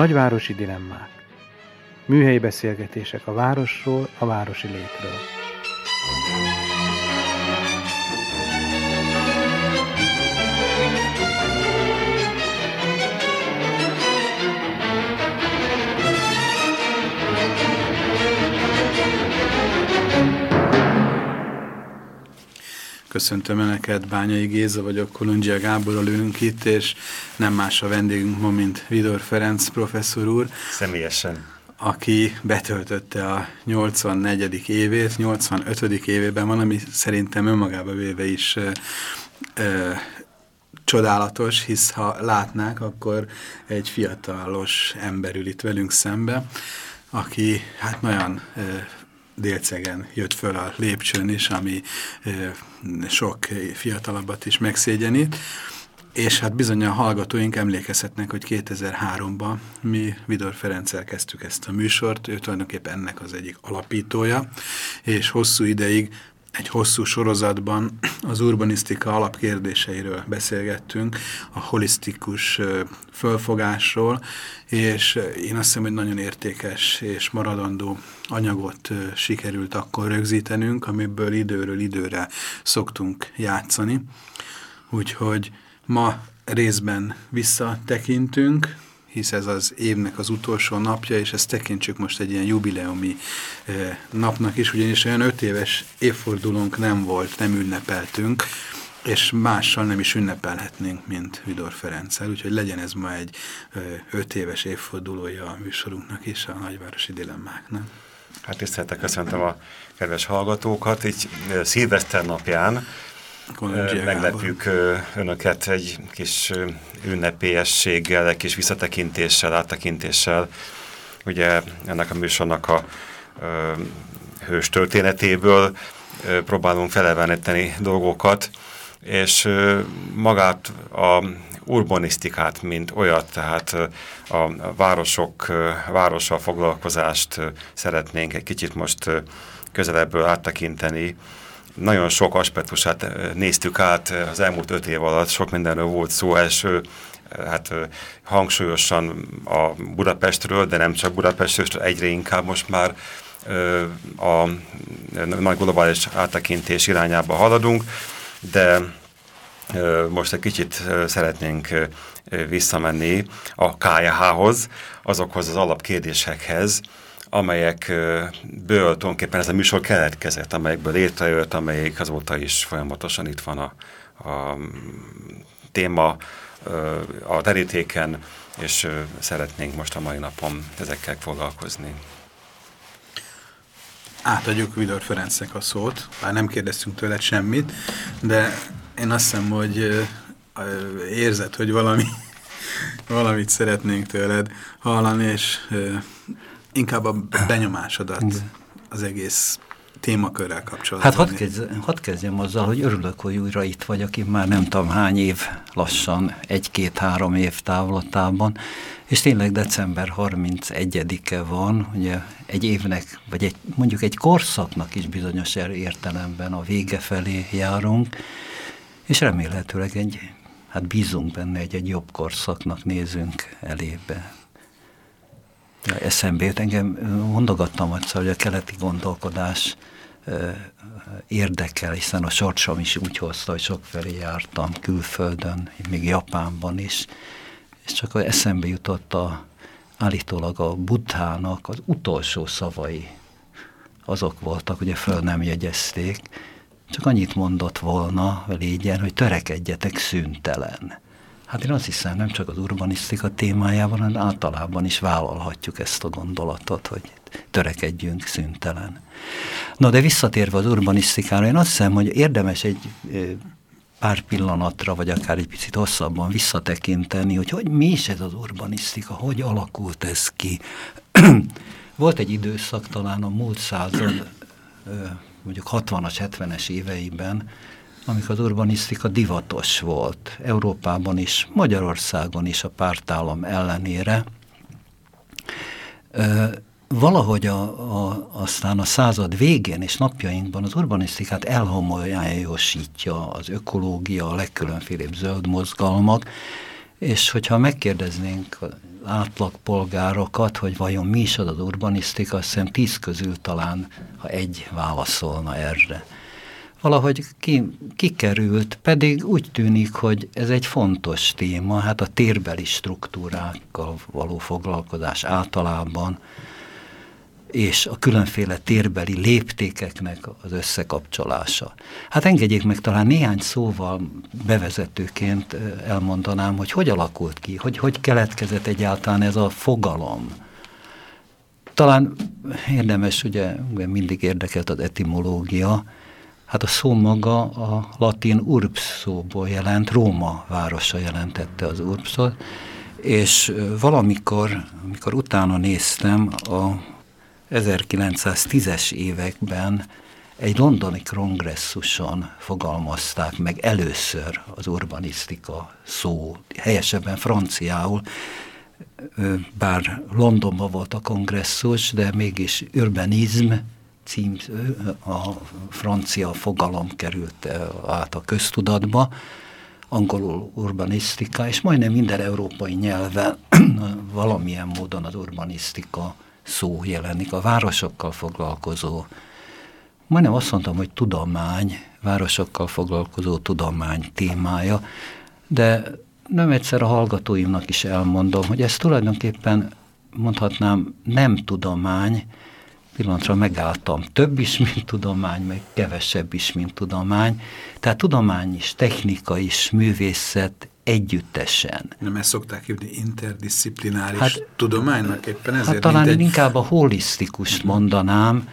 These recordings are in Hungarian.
Nagyvárosi dilemmák. Műhelyi beszélgetések a városról, a városi létről. Köszöntöm Önöket, Bányai Géza vagyok, Kolundzsia Gáborral ülünk itt, és nem más a vendégünk ma, mint Vidor Ferenc professzor úr. Személyesen. Aki betöltötte a 84. évét, 85. évében van, ami szerintem önmagába véve is ö, ö, csodálatos, hisz ha látnák, akkor egy fiatalos ember ül itt velünk szembe, aki hát nagyon ö, délcegen jött föl a lépcsőn is, ami sok fiatalabbat is megszégyenít. És hát bizony a hallgatóink emlékezhetnek, hogy 2003-ban mi Vidor Ferenccel kezdtük ezt a műsort, ő tulajdonképpen ennek az egyik alapítója, és hosszú ideig egy hosszú sorozatban az urbanisztika alapkérdéseiről beszélgettünk, a holisztikus fölfogásról, és én azt hiszem, hogy nagyon értékes és maradandó anyagot sikerült akkor rögzítenünk, amiből időről időre szoktunk játszani. Úgyhogy ma részben visszatekintünk, hisz ez az évnek az utolsó napja, és ezt tekintsük most egy ilyen jubileumi eh, napnak is, ugyanis olyan öt éves évfordulónk nem volt, nem ünnepeltünk, és mással nem is ünnepelhetnénk, mint Vidor Ferenccel, úgyhogy legyen ez ma egy ö, öt éves évfordulója a műsorunknak is, a nagyvárosi dilemmáknak. Hát tiszteltek, köszöntöm a kedves hallgatókat, így szilveszter napján meglepjük önöket egy kis ünnepélyességgel, egy kis visszatekintéssel, áttekintéssel, ugye ennek a műsornak a ö, hős történetéből ö, próbálunk feleveníteni dolgokat, és magát a urbanisztikát, mint olyat, tehát a városok, várossal foglalkozást szeretnénk egy kicsit most közelebből áttekinteni. Nagyon sok aspektusát néztük át az elmúlt öt év alatt, sok mindenről volt szó, első hát hangsúlyosan a Budapestről, de nem csak Budapestről, egyre inkább most már a nagy globális áttekintés irányába haladunk de most egy kicsit szeretnénk visszamenni a KJH-hoz, azokhoz az alapkérdésekhez, amelyekből tulajdonképpen ez a műsor keletkezett, amelyekből létrejött, amelyik azóta is folyamatosan itt van a, a téma a terítéken, és szeretnénk most a mai napon ezekkel foglalkozni. Átadjuk Vidor Ferencnek a szót, bár nem kérdeztünk tőle semmit, de én azt hiszem, hogy érzed, hogy valami, valamit szeretnénk tőled hallani, és inkább a benyomásodat az egész témakörrel kapcsolatban. Hát hadd, kezd, hadd kezdjem azzal, hogy örülök, hogy újra itt vagyok, én már nem tudom hány év, lassan egy-két-három év távlatában, és tényleg december 31-e van, ugye egy évnek, vagy egy, mondjuk egy korszaknak is bizonyos értelemben a vége felé járunk, és remélhetőleg egy, hát bízunk benne, egy, egy jobb korszaknak nézünk elébe. Eszembe jut, engem mondogattam egyszer, hogy a keleti gondolkodás érdekel, hiszen a sorsom is úgy hozta, hogy sokfelé jártam külföldön, még Japánban is, és csak eszembe jutott a, állítólag a buddhának az utolsó szavai, azok voltak, ugye föl nem jegyezték, csak annyit mondott volna, légyen, hogy törekedjetek szüntelen. Hát én azt hiszem, nem csak az urbanisztika témájában, hanem általában is vállalhatjuk ezt a gondolatot, hogy törekedjünk szüntelen. Na de visszatérve az urbanisztikára, én azt hiszem, hogy érdemes egy pár pillanatra, vagy akár egy picit hosszabban visszatekinteni, hogy, hogy mi is ez az urbanisztika, hogy alakult ez ki. Volt egy időszak talán a múlt század, mondjuk 60-as, 70-es éveiben, amikor az urbanisztika divatos volt. Európában is, Magyarországon is a pártállam ellenére. Valahogy a, a, aztán a század végén és napjainkban az urbanisztikát elhomolyájosítja az ökológia, a legkülönfélebb zöld mozgalmak, és hogyha megkérdeznénk átlagpolgárokat, hogy vajon mi is az az urbanisztika, azt hiszem tíz közül talán, ha egy válaszolna erre. Valahogy ki, kikerült, pedig úgy tűnik, hogy ez egy fontos téma, hát a térbeli struktúrákkal való foglalkozás általában, és a különféle térbeli léptékeknek az összekapcsolása. Hát engedjék meg talán néhány szóval bevezetőként elmondanám, hogy hogy alakult ki, hogy hogy keletkezett egyáltalán ez a fogalom. Talán érdemes, ugye mindig érdekelt az etimológia, hát a szó maga a latin urbs szóból jelent, Róma városa jelentette az urbszot, és valamikor, amikor utána néztem, a 1910-es években egy londoni kongresszuson fogalmazták meg először az urbanisztika szó, helyesebben franciául, bár Londonban volt a kongresszus, de mégis urbanizm cím, a francia fogalom került át a köztudatba, angolul urbanisztika, és majdnem minden európai nyelven valamilyen módon az urbanisztika szó jelenik, a városokkal foglalkozó, majdnem azt mondtam, hogy tudomány, városokkal foglalkozó tudomány témája, de nem egyszer a hallgatóimnak is elmondom, hogy ez tulajdonképpen mondhatnám nem tudomány, pillanatra megálltam. Több is, mint tudomány, meg kevesebb is, mint tudomány. Tehát tudomány is, technika is, művészet együttesen. Nem ezt szokták hívni interdisziplináris hát, tudománynak éppen ezért? Hát talán egy... inkább a holisztikust mondanám,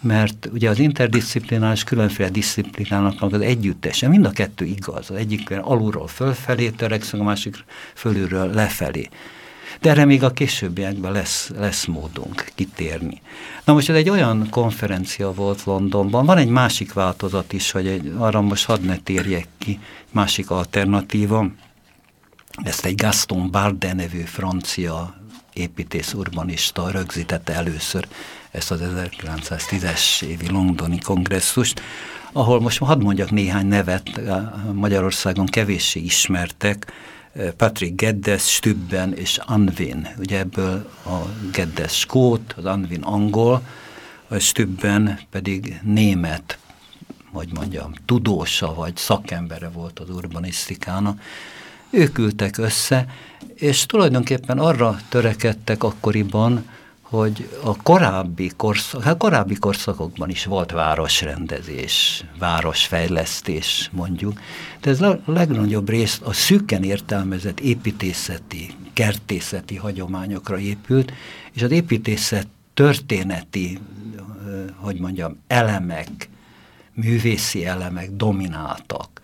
mert ugye az interdisziplinális különféle disziplinának az együttese, mind a kettő igaz. Az egyik alulról fölfelé törekszünk, a másik fölülről lefelé. De erre még a későbbiekben lesz, lesz módunk kitérni. Na most ez egy olyan konferencia volt Londonban, van egy másik változat is, hogy egy, arra most hadd ne térjek ki, másik alternatíva, ezt egy Gaston Bardet nevű francia építész urbanista rögzítette először ezt az 1910-es évi londoni kongresszust, ahol most hadd mondjak néhány nevet, Magyarországon kevéssé ismertek, Patrick Geddes, Stübben és Anvin. Ugye ebből a Geddes skót, az Anvin angol, a Stübben pedig német, hogy mondjam, tudósa vagy szakembere volt az urbanisztikának, ők ültek össze, és tulajdonképpen arra törekedtek akkoriban, hogy a korábbi, korszak, hát korábbi korszakokban is volt városrendezés, városfejlesztés mondjuk, de ez a legnagyobb részt a szűken értelmezett építészeti, kertészeti hagyományokra épült, és az építészet történeti, hogy mondjam, elemek, művészi elemek domináltak.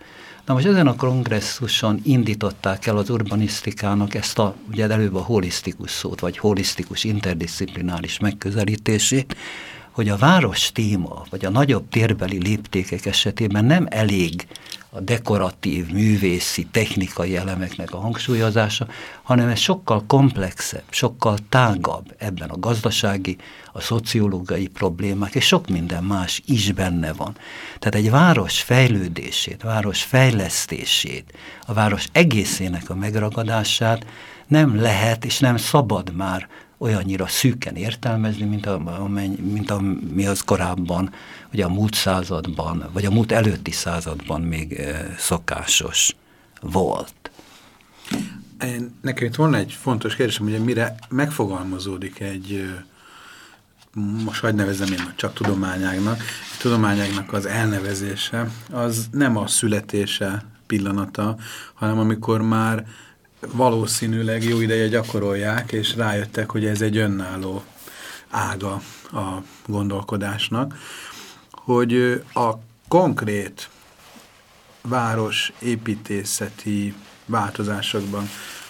Na most ezen a kongresszuson indították el az urbanisztikának ezt a, ugye előbb a holisztikus szót, vagy holisztikus interdisziplináris megközelítését, hogy a város téma, vagy a nagyobb térbeli léptékek esetében nem elég a dekoratív, művészi, technikai elemeknek a hangsúlyozása, hanem ez sokkal komplexebb, sokkal tágabb ebben a gazdasági, a szociológiai problémák, és sok minden más is benne van. Tehát egy város fejlődését, város fejlesztését, a város egészének a megragadását nem lehet és nem szabad már olyannyira szűken értelmezni, mint, a, mint ami az korábban, ugye a múlt században, vagy a múlt előtti században még szokásos volt. Nekem itt volna egy fontos kérdésem, hogy mire megfogalmazódik egy, most hagyd nevezem én csak tudományágnak, tudományágnak az elnevezése, az nem a születése pillanata, hanem amikor már valószínűleg jó ideje gyakorolják, és rájöttek, hogy ez egy önálló ága a gondolkodásnak, hogy a konkrét város építészeti változásokban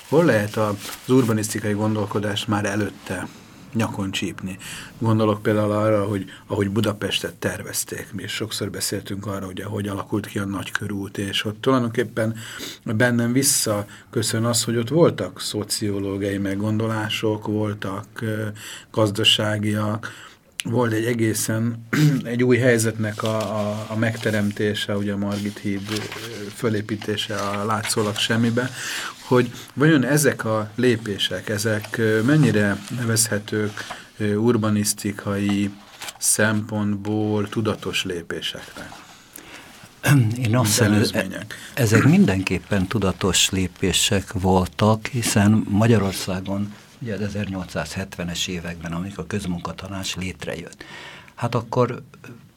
hol lehet az urbanisztikai gondolkodás már előtte nyakon csípni. Gondolok például arra, hogy ahogy Budapestet tervezték, mi sokszor beszéltünk arra, hogy hogy alakult ki a nagykörút, és ott tulajdonképpen bennem visszaköszön az, hogy ott voltak szociológiai meggondolások, voltak gazdaságiak, volt egy egészen egy új helyzetnek a, a, a megteremtése, ugye a Margit híd fölépítése a látszólag semmibe, hogy vajon ezek a lépések, ezek mennyire nevezhetők urbanisztikai szempontból tudatos lépésekre? Én azt hiszem, ezek mindenképpen tudatos lépések voltak, hiszen Magyarországon ugye az 1870-es években, amikor a közmunkatanács létrejött, hát akkor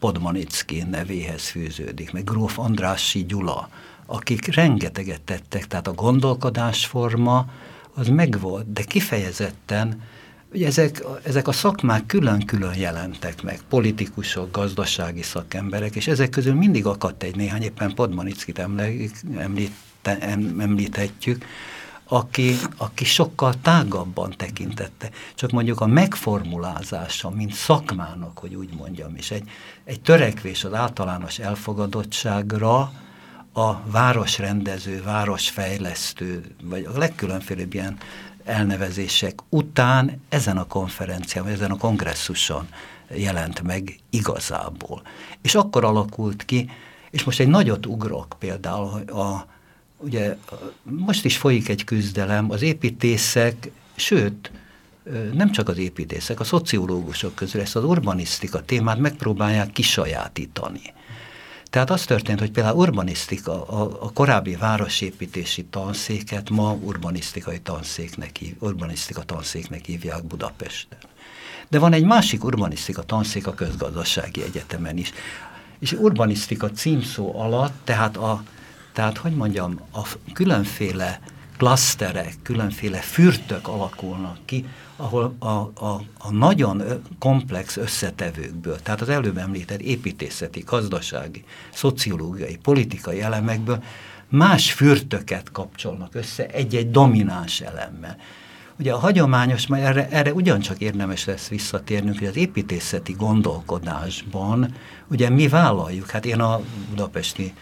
Podmanicki nevéhez fűződik, meg Gróf Andrássy Gyula, akik rengeteget tettek, tehát a gondolkodásforma az megvolt, de kifejezetten Ugye ezek, ezek a szakmák külön-külön jelentek meg, politikusok, gazdasági szakemberek, és ezek közül mindig akadt egy néhány, éppen Podmanickit említ, említhetjük, aki, aki sokkal tágabban tekintette. Csak mondjuk a megformulázása, mint szakmának, hogy úgy mondjam, és egy, egy törekvés az általános elfogadottságra, a városrendező, városfejlesztő, vagy a legkülönfélebb ilyen elnevezések után ezen a konferencián, vagy ezen a kongresszuson jelent meg igazából. És akkor alakult ki, és most egy nagyot ugrok például a, ugye most is folyik egy küzdelem, az építészek, sőt, nem csak az építészek, a szociológusok közül ezt az urbanisztika témát megpróbálják kisajátítani. Tehát az történt, hogy például urbanisztika, a, a korábbi városépítési tanszéket ma urbanisztikai tanszéknek, hív, urbanisztika tanszéknek hívják Budapesten. De van egy másik urbanisztika tanszék a közgazdasági egyetemen is. És urbanisztika címszó alatt, tehát a, tehát hogy mondjam, a különféle klaszterek, különféle fürtök alakulnak ki, ahol a, a, a nagyon komplex összetevőkből, tehát az előbb említett építészeti, gazdasági, szociológiai, politikai elemekből más fürtöket kapcsolnak össze egy-egy domináns elemmel. Ugye a hagyományos, majd erre, erre ugyancsak érdemes lesz visszatérnünk, hogy az építészeti gondolkodásban, ugye mi vállaljuk, hát én a budapesti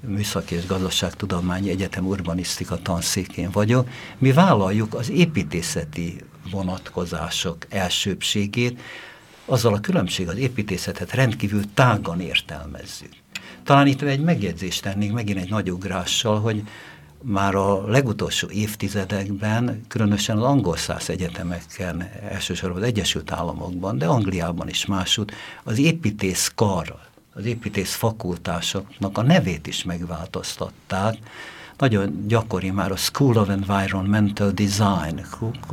Műszaki és Gazdaságtudományi Egyetem urbanisztika tanszékén vagyok, mi vállaljuk az építészeti vonatkozások elsőbségét, azzal a különbség az építészetet rendkívül tágan értelmezzük. Talán itt egy megjegyzést tennék megint egy nagy ugrással, hogy már a legutolsó évtizedekben, különösen az angol száz egyetemeken, elsősorban az Egyesült Államokban, de Angliában is másút, az építész kar, az építész fakultásoknak a nevét is megváltoztatták, nagyon gyakori már a School of Environmental Design,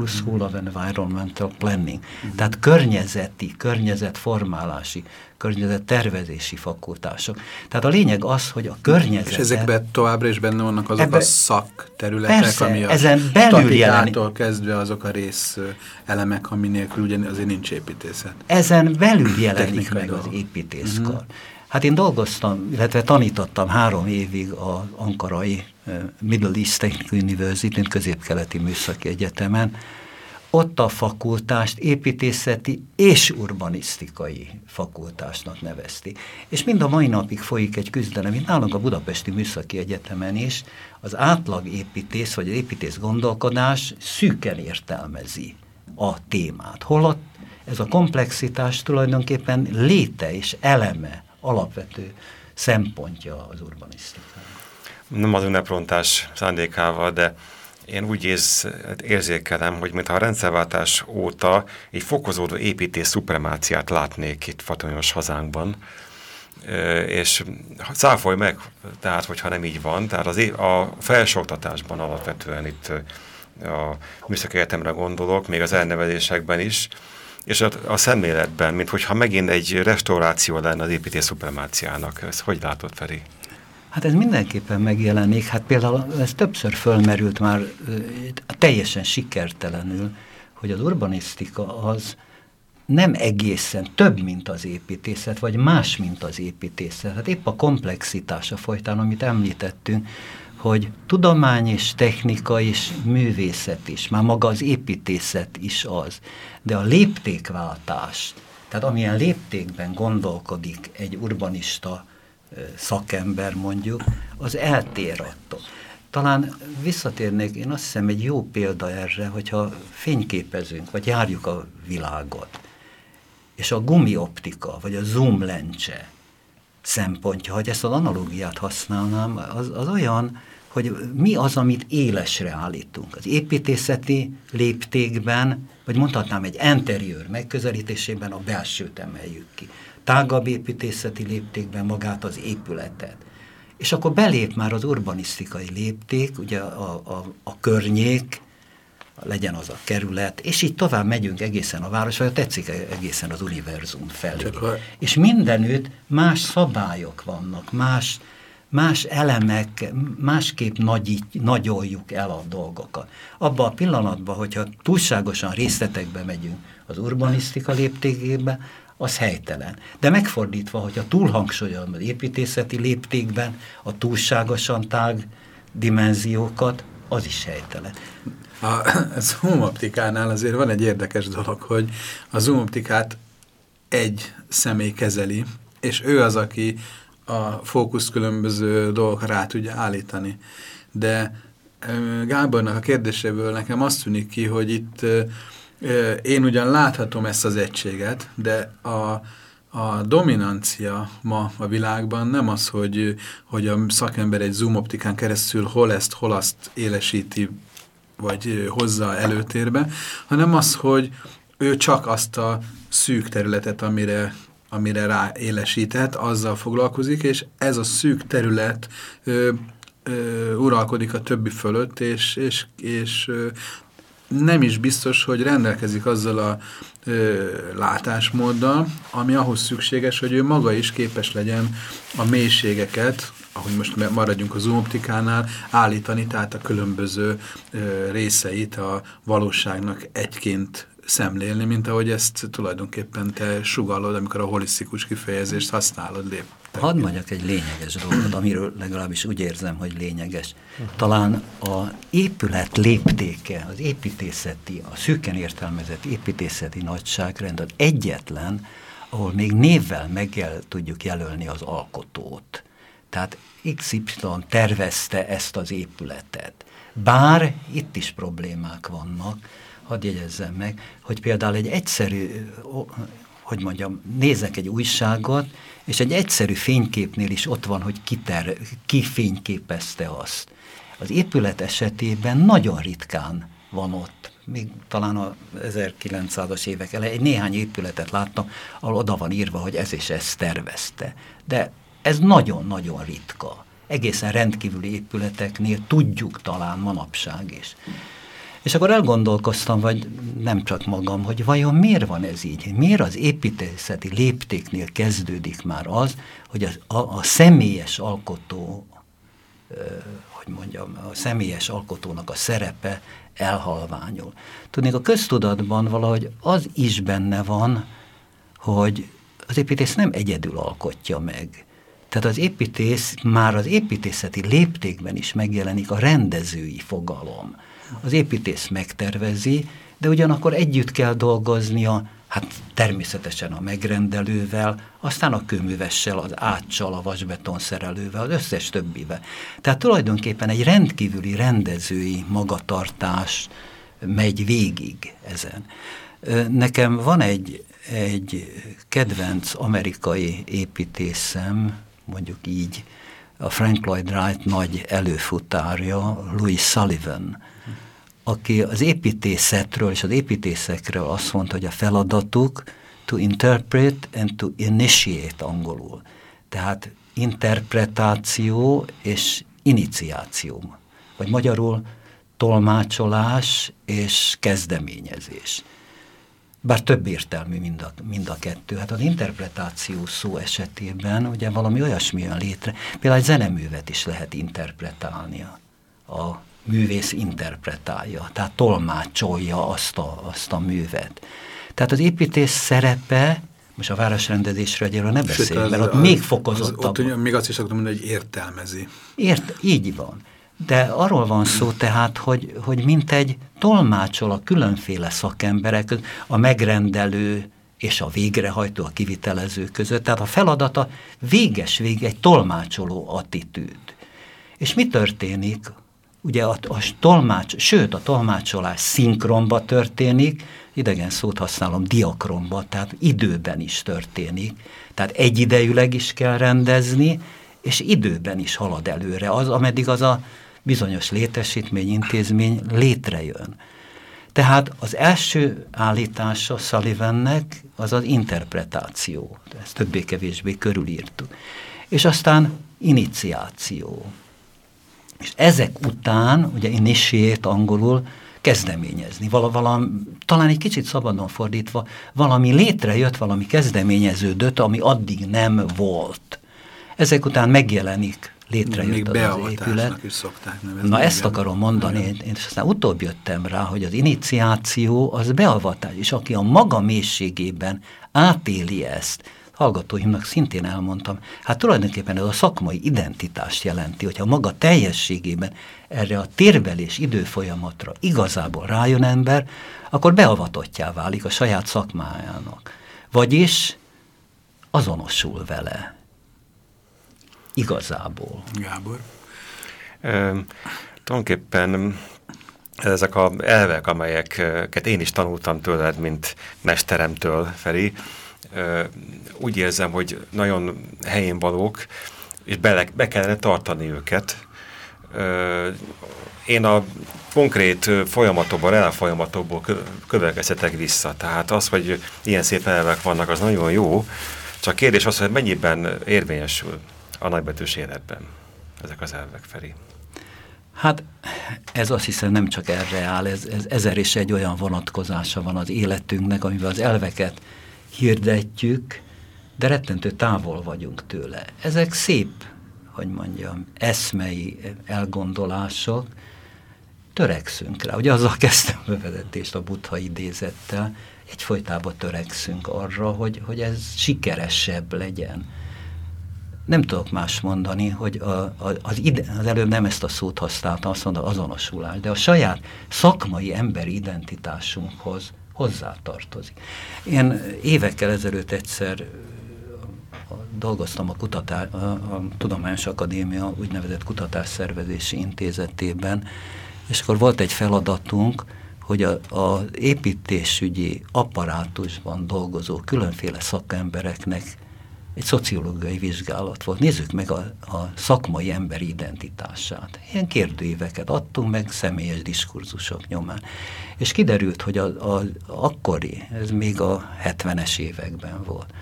School of Environmental Planning, mm. tehát környezeti, környezetformálási, környezettervezési fakultások. Tehát a lényeg az, hogy a környezet. És ezekben továbbra is benne vannak azok ebbe, a szakterületek, persze, ami a ezen belül jelen... kezdve azok a rész elemek, ami nélkül ugye azért nincs építészet. Ezen belül jelenik meg az építészkar. Mm -hmm. Hát én dolgoztam, illetve tanítottam három évig az ankarai Middle East Technical University, középkeleti műszaki egyetemen. Ott a fakultást építészeti és urbanisztikai fakultásnak nevezti. És mind a mai napig folyik egy küzdelem, mint nálunk a Budapesti Műszaki Egyetemen is, az átlag építész vagy építész gondolkodás szűken értelmezi a témát. Holott ez a komplexitás tulajdonképpen léte és eleme alapvető szempontja az urbanisztikának. Nem az ünneprontás szándékával, de én úgy érz, érzékelem, hogy mintha a rendszerváltás óta egy fokozódó építés szupremáciát látnék itt fatonyos hazánkban, és száfolj meg, tehát hogyha nem így van, tehát az, a felsőoktatásban alapvetően itt a műszaki egyetemre gondolok, még az elnevezésekben is, és a, a szemléletben, mint hogyha megint egy restauráció lenne az építés szupremáciának. Ezt hogy látod, Feri? Hát ez mindenképpen megjelenik. Hát például ez többször fölmerült már teljesen sikertelenül, hogy az urbanisztika az nem egészen több, mint az építészet, vagy más, mint az építészet. Hát épp a komplexitása folytán, amit említettünk, hogy tudomány és technika és művészet is, már maga az építészet is az, de a léptékváltás, tehát amilyen léptékben gondolkodik egy urbanista szakember mondjuk, az eltér attól. Talán visszatérnék, én azt hiszem egy jó példa erre, hogyha fényképezünk, vagy járjuk a világot, és a gumioptika, vagy a zoom lencse szempontja, hogy ezt az analógiát használnám, az, az olyan, hogy mi az, amit élesre állítunk. Az építészeti léptékben, vagy mondhatnám egy interiőr megközelítésében a belsőt emeljük ki. Tágabb építészeti léptékben magát az épületet. És akkor belép már az urbanisztikai lépték, ugye a, a, a környék, legyen az a kerület, és így tovább megyünk egészen a város, vagy tetszik egészen az univerzum felé. A... És mindenütt más szabályok vannak, más, más elemek, másképp nagyít, nagyoljuk el a dolgokat. Abban a pillanatban, hogyha túlságosan részletekbe megyünk az urbanisztika léptékébe, az helytelen. De megfordítva, hogyha túlhangsúlyom az építészeti léptékben a túlságosan tág dimenziókat, az is helytelen. A zoom optikánál azért van egy érdekes dolog, hogy a zoom optikát egy személy kezeli, és ő az, aki a fókusz különböző dolgokra rá tudja állítani. De Gábornak a kérdéséből nekem azt tűnik ki, hogy itt én ugyan láthatom ezt az egységet, de a, a dominancia ma a világban nem az, hogy, hogy a szakember egy zoom optikán keresztül hol ezt, hol azt élesíti, vagy hozza előtérbe, hanem az, hogy ő csak azt a szűk területet, amire, amire rá élesített, azzal foglalkozik, és ez a szűk terület ö, ö, uralkodik a többi fölött, és, és, és ö, nem is biztos, hogy rendelkezik azzal a ö, látásmóddal, ami ahhoz szükséges, hogy ő maga is képes legyen a mélységeket, ahogy most maradjunk a zoom optikánál, állítani, tehát a különböző ö, részeit a valóságnak egyként szemlélni, mint ahogy ezt tulajdonképpen te sugallod, amikor a holisztikus kifejezést használod lép. Hadd mondjak egy lényeges dolgot, amiről legalábbis úgy érzem, hogy lényeges. Talán a épület léptéke, az építészeti, a szűken értelmezett építészeti nagyságrend az egyetlen, ahol még névvel meg tudjuk jelölni az alkotót. Tehát XY tervezte ezt az épületet. Bár itt is problémák vannak, hadd jegyezzem meg, hogy például egy egyszerű, hogy mondjam, nézek egy újságot, és egy egyszerű fényképnél is ott van, hogy kiter, ki fényképezte azt. Az épület esetében nagyon ritkán van ott, még talán a 1900-as évek elején, egy néhány épületet láttam, ahol oda van írva, hogy ez és ez tervezte. De ez nagyon-nagyon ritka. Egészen rendkívüli épületeknél tudjuk talán manapság is. És akkor elgondolkoztam, vagy nem csak magam, hogy vajon miért van ez így? Miért az építészeti léptéknél kezdődik már az, hogy az, a, a személyes alkotó, hogy mondjam, a személyes alkotónak a szerepe elhalványul. Tudnék, a köztudatban valahogy az is benne van, hogy az építész nem egyedül alkotja meg. Tehát az építész már az építészeti léptékben is megjelenik a rendezői fogalom az építész megtervezi, de ugyanakkor együtt kell dolgoznia, hát természetesen a megrendelővel, aztán a kőművessel, az áccsal, a vasbeton szerelővel, az összes többivel. Tehát tulajdonképpen egy rendkívüli rendezői magatartás megy végig ezen. Nekem van egy, egy kedvenc amerikai építészem, mondjuk így, a Frank Lloyd Wright nagy előfutárja, Louis Sullivan, aki az építészetről és az építészekről azt mondta, hogy a feladatuk to interpret and to initiate angolul. Tehát interpretáció és iniciáció. Vagy magyarul tolmácsolás és kezdeményezés. Bár több értelmű mind a, mind a kettő. Hát az interpretáció szó esetében ugye valami olyasmi jön létre. Például egy zeneművet is lehet interpretálnia a művész interpretálja, tehát tolmácsolja azt a, azt a művet. Tehát az építés szerepe, most a városrendezésről egyébként ne beszéljünk, mert ott az, még fokozottabb. Az, ott még azt is szoktam mondani, hogy értelmezi. Ért, így van. De arról van szó tehát, hogy, hogy mint egy tolmácsol a különféle szakemberek, a megrendelő és a végrehajtó, a kivitelező között. Tehát a feladata véges vég egy tolmácsoló attitűd. És mi történik? Ugye a, a tolmács, sőt a tolmácsolás szinkronba történik, idegen szót használom, diakronba, tehát időben is történik. Tehát egyidejűleg is kell rendezni, és időben is halad előre az, ameddig az a bizonyos létesítmény, intézmény létrejön. Tehát az első állítása Sullivannek az az interpretáció. Ezt többé-kevésbé körülírtuk. És aztán iniciáció. És ezek után, ugye initiate angolul, kezdeményezni. Vala, valami, talán egy kicsit szabadon fordítva, valami létrejött, valami kezdeményeződött, ami addig nem volt. Ezek után megjelenik, létrejött Még az, az épület. is szokták nevezni. Na ezt akarom mondani, én, én aztán utóbb jöttem rá, hogy az iniciáció az beavatás, és aki a maga mélységében átéli ezt, hallgatóimnak szintén elmondtam, hát tulajdonképpen ez a szakmai identitást jelenti, hogyha maga teljességében erre a térbelés időfolyamatra igazából rájön ember, akkor beavatottjá válik a saját szakmájának. Vagyis azonosul vele. Igazából. Gábor? E, tulajdonképpen ezek a elvek, amelyeket én is tanultam tőled, mint mesteremtől, Feri, úgy érzem, hogy nagyon helyén valók, és be, be kellene tartani őket. Én a konkrét folyamatokból, elfolyamatokból következhetek vissza. Tehát az, hogy ilyen szép elvek vannak, az nagyon jó, csak kérdés az, hogy mennyiben érvényesül a nagybetűs életben ezek az elvek, Feri. Hát ez azt hiszem nem csak erre áll, ez, ez ezer és egy olyan vonatkozása van az életünknek, amivel az elveket hirdetjük, de rettentő távol vagyunk tőle. Ezek szép, hogy mondjam, eszmei elgondolások, törekszünk rá. Ugye azzal kezdtem a bevezetést a buddha idézettel, egyfolytában törekszünk arra, hogy, hogy ez sikeresebb legyen. Nem tudok más mondani, hogy a, a, az, ide, az előbb nem ezt a szót használtam, azt mondta azonosulás, de a saját szakmai emberi identitásunkhoz hozzátartozik. Én évekkel ezelőtt egyszer dolgoztam a, kutatá, a, a Tudományos Akadémia úgynevezett kutatásszervezési intézetében, és akkor volt egy feladatunk, hogy az építésügyi apparátusban dolgozó különféle szakembereknek egy szociológiai vizsgálat volt. Nézzük meg a, a szakmai emberi identitását. Ilyen kérdőíveket adtunk meg személyes diskurzusok nyomán. És kiderült, hogy a, a, akkori, ez még a 70-es években volt,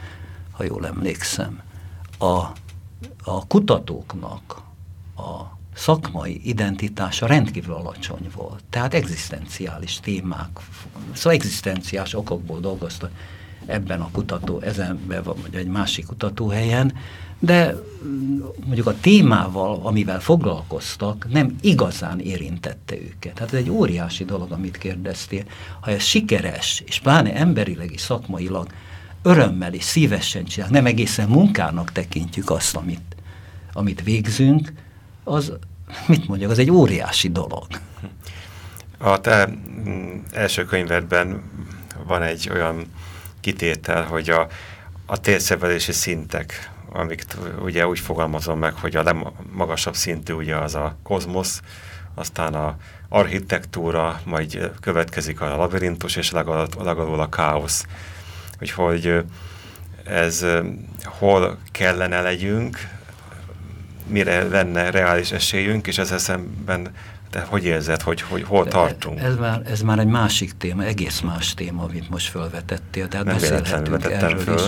ha jól emlékszem, a, a kutatóknak a szakmai identitása rendkívül alacsony volt. Tehát egzisztenciális témák, szóval egzisztenciás okokból dolgoztak ebben a kutató, ezenben vagy egy másik kutatóhelyen, de mondjuk a témával, amivel foglalkoztak, nem igazán érintette őket. Hát ez egy óriási dolog, amit kérdeztél. Ha ez sikeres, és pláne emberileg és szakmailag örömmel és szívesen csinál, nem egészen munkának tekintjük azt, amit, amit végzünk, az, mit mondjak, az egy óriási dolog. A te mm, első könyvedben van egy olyan kitétel, hogy a, a térszervezési szintek, amik ugye úgy fogalmazom meg, hogy a legmagasabb szintű ugye az a kozmosz, aztán a architektúra, majd következik a labirintus, és legalább a káosz. Úgyhogy ez hol kellene legyünk, mire lenne reális esélyünk, és ezzel szemben te hogy érzed, hogy, hogy hol tartunk? Ez már, ez már egy másik téma, egész más téma, amit most felvetettél, tehát Nem beszélhetünk erről föl. is.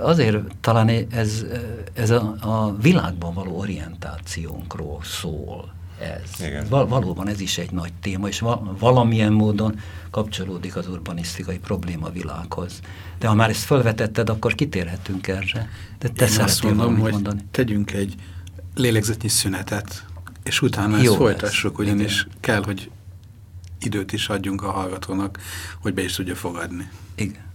Azért talán ez, ez a, a világban való orientációnkról szól ez. Igen. Val valóban ez is egy nagy téma, és val valamilyen módon kapcsolódik az urbanisztikai probléma világhoz. De ha már ezt felvetetted, akkor kitérhetünk erre. De te Én azt mondom, hogy mondani. tegyünk egy lélegzetnyi szünetet, és utána Jó ezt folytassuk, lesz. ugyanis Igen. kell, hogy időt is adjunk a hallgatónak, hogy be is tudja fogadni. Igen.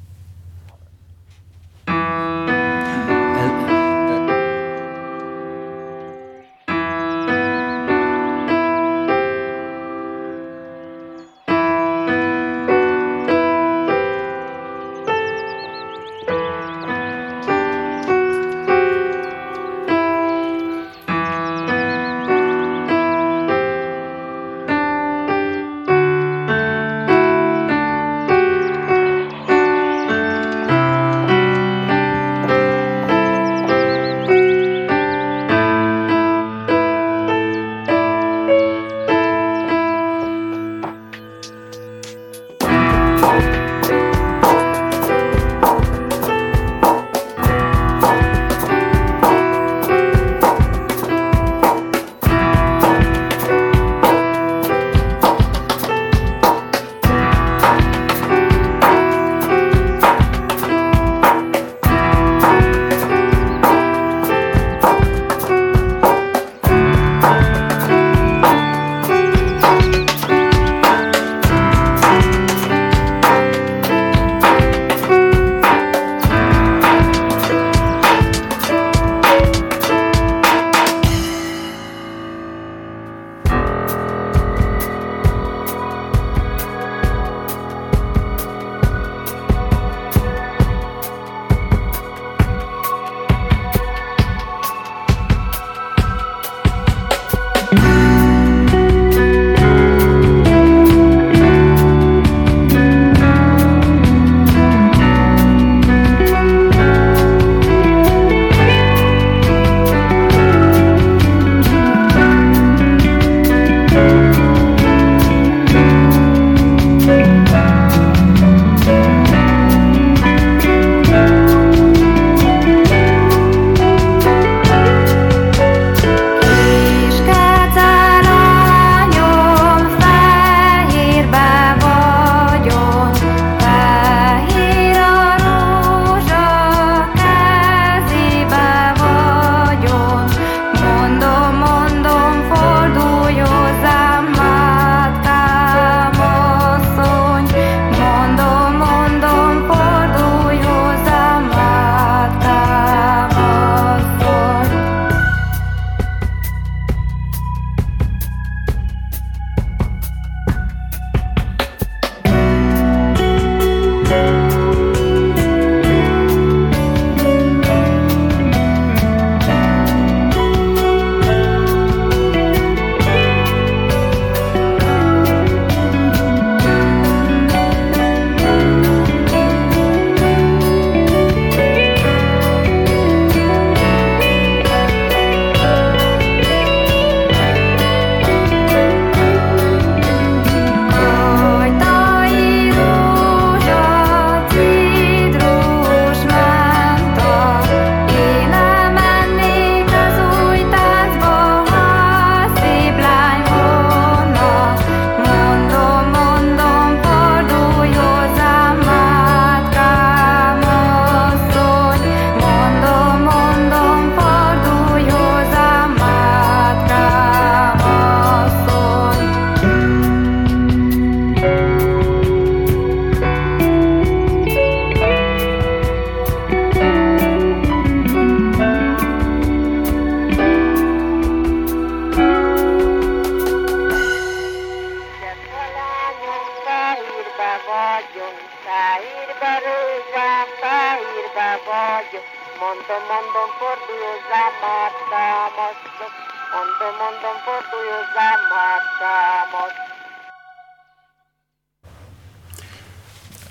írva rózsám, táírva vagyok. Mondom, mondom, fordulj hozzám, már támasztok. Mondom, mondom, fordulj hozzám, már támasztok.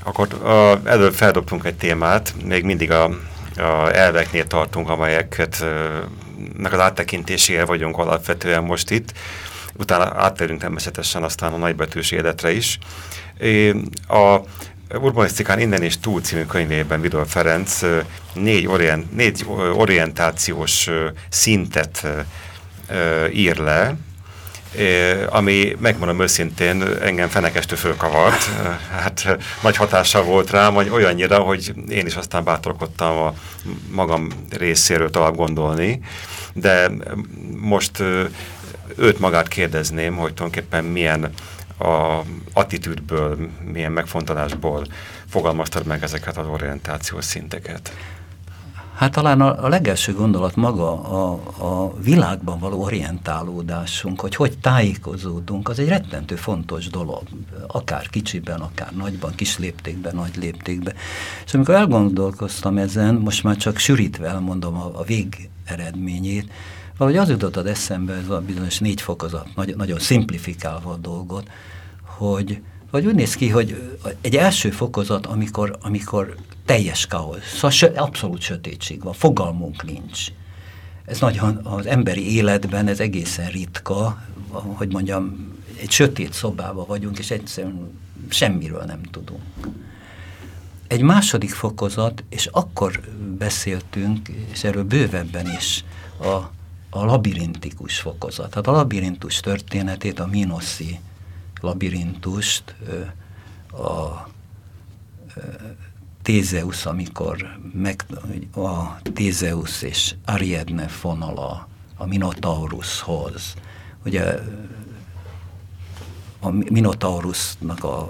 Akkor uh, előbb feldobtunk egy témát, még mindig a, a elveknél tartunk, amelyeket uh, az áttekintésére vagyunk alapvetően most itt. Utána átterünk természetesen aztán a nagybetűs életre is. A Urbanisztikán innen és túl című könyvében Vidor Ferenc négy, orient, négy orientációs szintet ír le, ami megmondom őszintén engem fenekestől fölkavart. Hát nagy hatással volt rám, vagy olyannyira, hogy én is aztán bátorkodtam a magam részéről tovább gondolni, de most őt magát kérdezném, hogy tulajdonképpen milyen a attitűdből, milyen megfontolásból fogalmaztad meg ezeket az orientációs szinteket? Hát talán a, a legelső gondolat maga a, a világban való orientálódásunk, hogy hogy tájékozódunk, az egy rettentő fontos dolog, akár kicsiben, akár nagyban, kis léptékben, nagy léptékben. És amikor elgondolkoztam ezen, most már csak sűrítve elmondom a, a végeredményét, valahogy az jutott az eszembe, ez a bizonyos négy fokozat, nagy, nagyon szimplifikálva a dolgot, hogy vagy úgy néz ki, hogy egy első fokozat, amikor, amikor teljes káosz, szóval abszolút sötétség van, fogalmunk nincs. Ez nagyon az emberi életben, ez egészen ritka, hogy mondjam, egy sötét szobában vagyunk, és egyszerűen semmiről nem tudunk. Egy második fokozat, és akkor beszéltünk, és erről bővebben is, a, a labirintikus fokozat. Hát a labirintus történetét, a Minoszi labirintust a Tézeusz, amikor meg, a Tézeusz és Ariadne fonala a Minotaurushoz, ugye a Minotaurusnak a, a,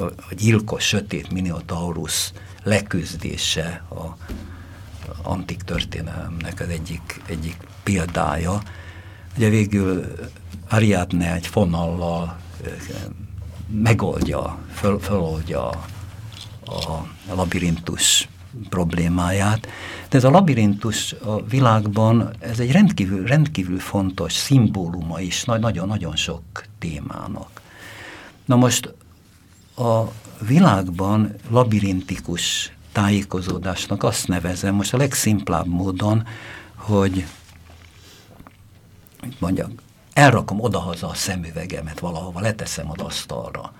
a, a gyilkos, sötét Minotaurus leküzdése a antik történelemnek az egyik, egyik példája. Ugye végül Ariadne egy fonallal megoldja, föl, föloldja a labirintus problémáját. De ez a labirintus a világban, ez egy rendkívül, rendkívül fontos szimbóluma is nagyon-nagyon sok témának. Na most a világban labirintikus tájékozódásnak azt nevezem most a legszimplább módon, hogy mondjak, elrakom odahaza a szemüvegemet valahova, leteszem az asztalra,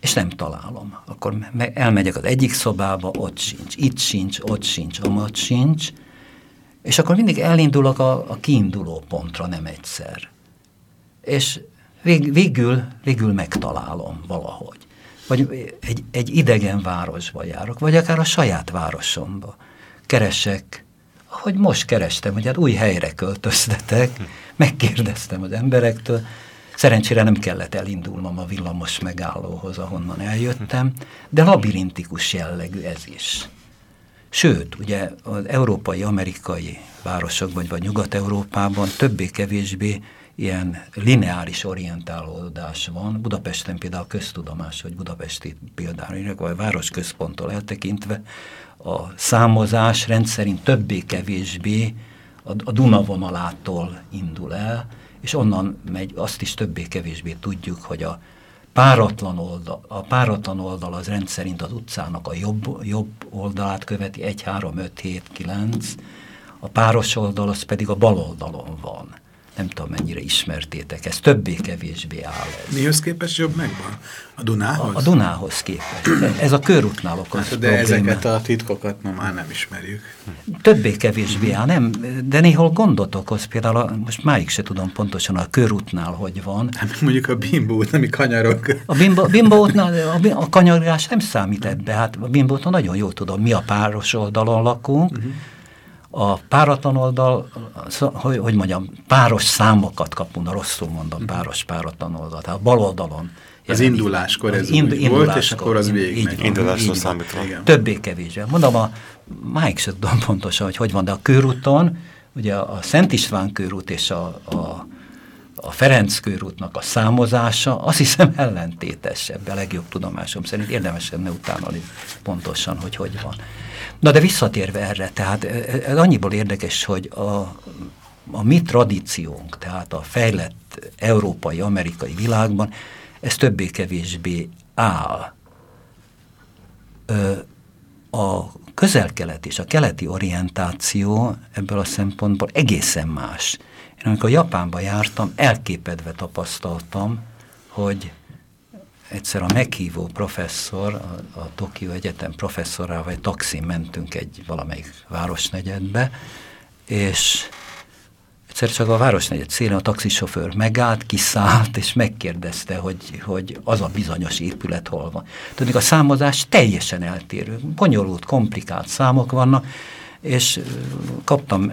és nem találom. Akkor elmegyek az egyik szobába, ott sincs, itt sincs, ott sincs, amott sincs, és akkor mindig elindulok a, a kiinduló pontra nem egyszer. És vég, végül, végül megtalálom valahogy. Vagy egy, egy idegen városba járok, vagy akár a saját városomba. Keresek, ahogy most kerestem, hogy hát új helyre költöztetek, megkérdeztem az emberektől, Szerencsére nem kellett elindulnom a villamos megállóhoz, ahonnan eljöttem, de labirintikus jellegű ez is. Sőt, ugye az európai, amerikai városok, vagy, vagy Nyugat-Európában többé-kevésbé ilyen lineáris orientálódás van. Budapesten például köztudomás, hogy budapesti például, vagy városközponttól eltekintve, a számozás rendszerint többé-kevésbé a, a Duna indul el, és onnan megy, azt is többé-kevésbé tudjuk, hogy a páratlan oldal, a páratlan oldal az rendszerint az utcának a jobb, jobb oldalát követi, 1, 3, 5, 7, 9, a páros oldal az pedig a bal oldalon van nem tudom mennyire ismertétek, ez többé-kevésbé áll ez. Mihoz képest jobb megvan? A Dunához? A, a Dunához képest. Ez a körútnál okoz hát, De probléma. ezeket a titkokat ma már nem ismerjük. Többé-kevésbé áll, nem, de néhol gondot okoz, például a, most máig se tudom pontosan a körútnál, hogy van. Hát mondjuk a bimbót, ami kanyarok. A bimbo, bimbótnál a, a kanyargás nem számít ebbe, hát a bimbótnál nagyon jól tudom, mi a páros oldalon lakunk, uh mhm. -huh a páratlan oldal, hogy, hogy mondjam, páros számokat kapunk, rosszul mondom, páros páratlan oldal. Tehát a bal oldalon. Az induláskor ez ind, úgy volt, és akkor az végig Indulásról számítva. Többé-kevésbé. Mondom, a, máig sem tudom pontosan, hogy hogy van, de a körúton, ugye a Szent István körút és a, a, a Ferenc körútnak a számozása, azt hiszem ellentétes ebben a legjobb tudomásom szerint. Érdemes lenne utána pontosan, hogy hogy van. Na de visszatérve erre, tehát ez annyiból érdekes, hogy a, a mi tradíciónk, tehát a fejlett európai, amerikai világban, ez többé-kevésbé áll. A közel-kelet és a keleti orientáció ebből a szempontból egészen más. Én amikor Japánba jártam, elképedve tapasztaltam, hogy egyszer a meghívó professzor, a, a Tokió Egyetem professzorával egy taxin mentünk egy valamelyik városnegyedbe, és egyszer csak a városnegyed szélén a taxisofőr megállt, kiszállt, és megkérdezte, hogy, hogy az a bizonyos épület hol van. Tudjuk, a számozás teljesen eltérő, bonyolult, komplikált számok vannak, és kaptam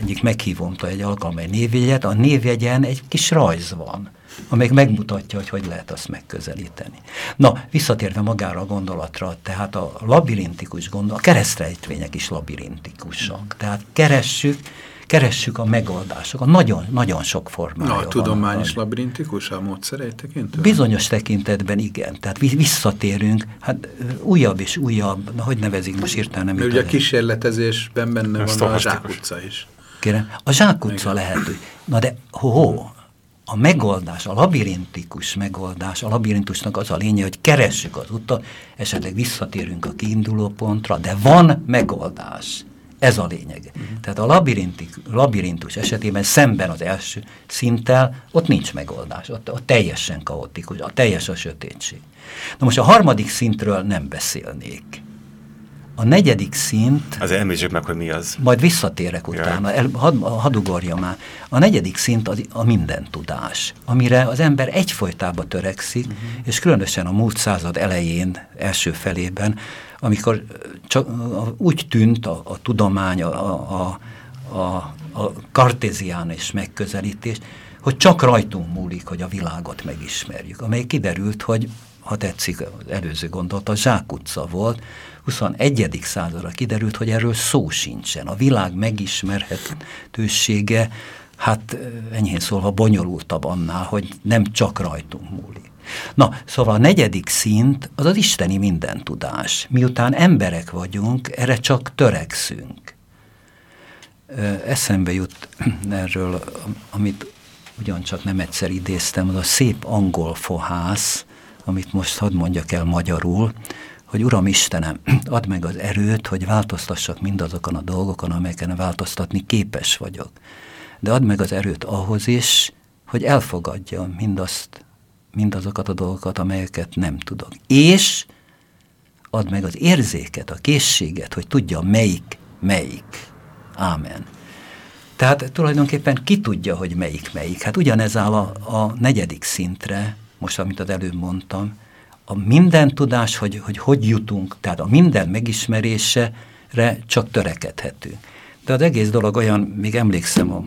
egyik meghívómtól egy alkalmai névjegyet, a névjegyen egy kis rajz van amelyik megmutatja, hogy hogy lehet azt megközelíteni. Na, visszatérve magára a gondolatra, tehát a labirintikus gondol, a keresztrejtvények is labirintikusak. Tehát keressük, keressük a megoldásokat. Nagyon, nagyon sok formája Na, a tudomány is labirintikus a módszereit tekintve? Bizonyos tekintetben igen. Tehát visszatérünk, hát újabb és újabb, na, hogy nevezik most írtál nem Ugye a kísérletezésben benne Ezt van a zsákutca is. Kérem, a zsákutca lehető. Na de ho, ho a megoldás, a labirintikus megoldás, a labirintusnak az a lénye, hogy keressük az utat, esetleg visszatérünk a kiinduló pontra, de van megoldás. Ez a lényeg. -huh. Tehát a labirintus esetében szemben az első szinttel, ott nincs megoldás, ott, ott teljesen kaotikus, a teljes a sötétség. Na most a harmadik szintről nem beszélnék. A negyedik szint... Az említsük meg, hogy mi az. Majd visszatérek utána, el, had, hadugorja már. A negyedik szint az, a minden tudás, amire az ember egyfolytába törekszik, uh mhm. -huh. és különösen a múlt század elején, első felében, amikor csak úgy tűnt a, a tudomány, a, a, a, a kartéziánis megközelítés, hogy csak rajtunk múlik, hogy a világot megismerjük, amely kiderült, hogy ha tetszik, az előző gondolat, a zsákutca volt, 21. századra kiderült, hogy erről szó sincsen. A világ megismerhetősége, hát enyhén szólva bonyolultabb annál, hogy nem csak rajtunk múlik. Na, szóval a negyedik szint az az isteni mindentudás. Miután emberek vagyunk, erre csak törekszünk. Eszembe jut erről, amit ugyancsak nem egyszer idéztem, az a szép angol fohász, amit most hadd mondjak el magyarul, hogy Uram Istenem, add meg az erőt, hogy változtassak mindazokon a dolgokon, amelyeken változtatni képes vagyok. De add meg az erőt ahhoz is, hogy elfogadjam mindazt, mindazokat a dolgokat, amelyeket nem tudok. És add meg az érzéket, a készséget, hogy tudja, melyik, melyik. Ámen. Tehát tulajdonképpen ki tudja, hogy melyik melyik. Hát ugyanez áll a, a negyedik szintre, most amit az előbb mondtam, a minden tudás, hogy, hogy hogy jutunk, tehát a minden megismerésre csak törekedhetünk. De az egész dolog olyan, még emlékszem a,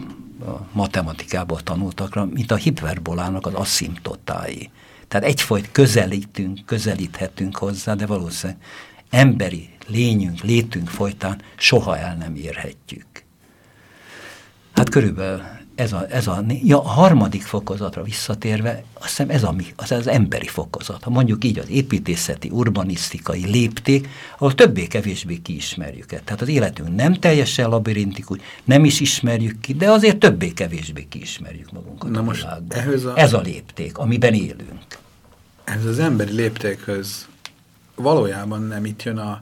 a matematikából tanultakra, mint a hiperbolának az asszimtotái. Tehát egyfajt közelítünk, közelíthetünk hozzá, de valószínűleg emberi lényünk, létünk folytán soha el nem érhetjük. Hát körülbelül ez a, ez a, ja, a harmadik fokozatra visszatérve, azt hiszem ez a mi, az az emberi fokozat. Ha mondjuk így az építészeti, urbanisztikai lépték, ahol többé-kevésbé kiismerjük -e. Tehát az életünk nem teljesen labirintikus, nem is ismerjük ki, de azért többé-kevésbé kiismerjük magunkat Na a most ehhez a, ez a lépték, amiben élünk. Ez az emberi léptékhöz valójában nem itt jön a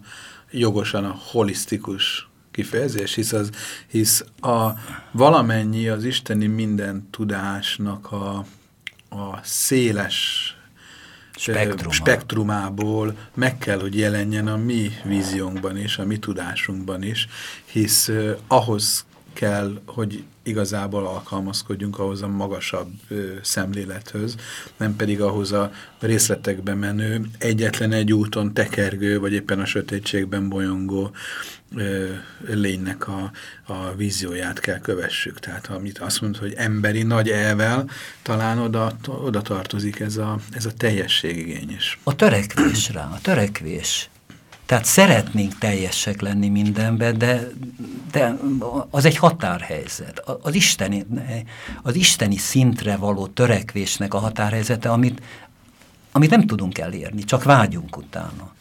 jogosan a holisztikus kifejezés, hisz, az, hisz a valamennyi az isteni minden tudásnak a, a széles Spektruma. spektrumából meg kell, hogy jelenjen a mi víziónkban is, a mi tudásunkban is, hisz uh, ahhoz kell, hogy igazából alkalmazkodjunk ahhoz a magasabb ö, szemlélethöz, nem pedig ahhoz a részletekbe menő, egyetlen egy úton tekergő, vagy éppen a sötétségben bolyongó lénynek a, a vízióját kell kövessük. Tehát amit azt mondod, hogy emberi nagy elvel, talán oda, oda tartozik ez a, ez a teljességigény is. A törekvés a törekvés tehát szeretnénk teljesek lenni mindenben, de, de az egy határhelyzet. Az isteni, az isteni szintre való törekvésnek a határhelyzete, amit, amit nem tudunk elérni, csak vágyunk utána.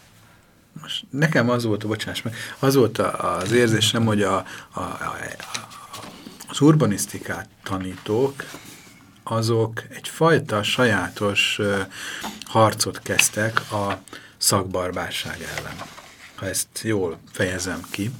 Most nekem az volt, bocsáss meg, az volt az érzésem, hogy a, a, a, az urbanisztikát tanítók, azok egyfajta sajátos harcot kezdtek a szakbarbárság ellen. Ha ezt jól fejezem ki.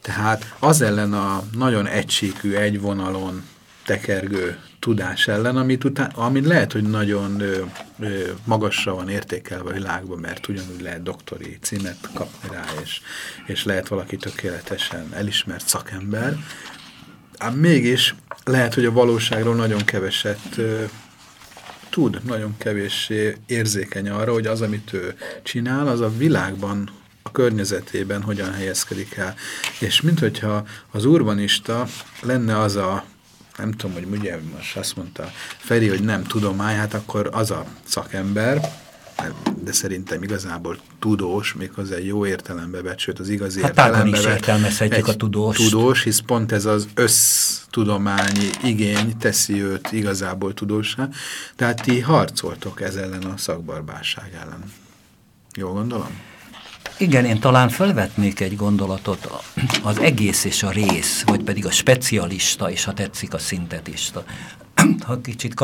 Tehát az ellen a nagyon egysíkű, egy vonalon tekergő tudás ellen, amit, után, amit lehet, hogy nagyon ö, ö, magasra van értékelve a világban, mert ugyanúgy lehet doktori címet kapni rá, és, és lehet valaki tökéletesen elismert szakember. Ám mégis lehet, hogy a valóságról nagyon keveset ö, tud, nagyon kevés érzékeny arra, hogy az, amit ő csinál, az a világban a környezetében hogyan helyezkedik el. És minthogyha az urbanista lenne az a nem tudom, hogy ugye most azt mondta Feri, hogy nem tudomány, hát akkor az a szakember, de szerintem igazából tudós, méghozzá jó értelembe vett, sőt az igazi hát értelembe is értelmezhetjük a tudós. Tudós, hisz pont ez az össztudományi igény teszi őt igazából tudósá. Tehát ti harcoltok ez ellen a szakbarbárság ellen. Jól gondolom? Igen, én talán felvetnék egy gondolatot, az egész és a rész, vagy pedig a specialista, és ha tetszik a szintetista. Ha kicsit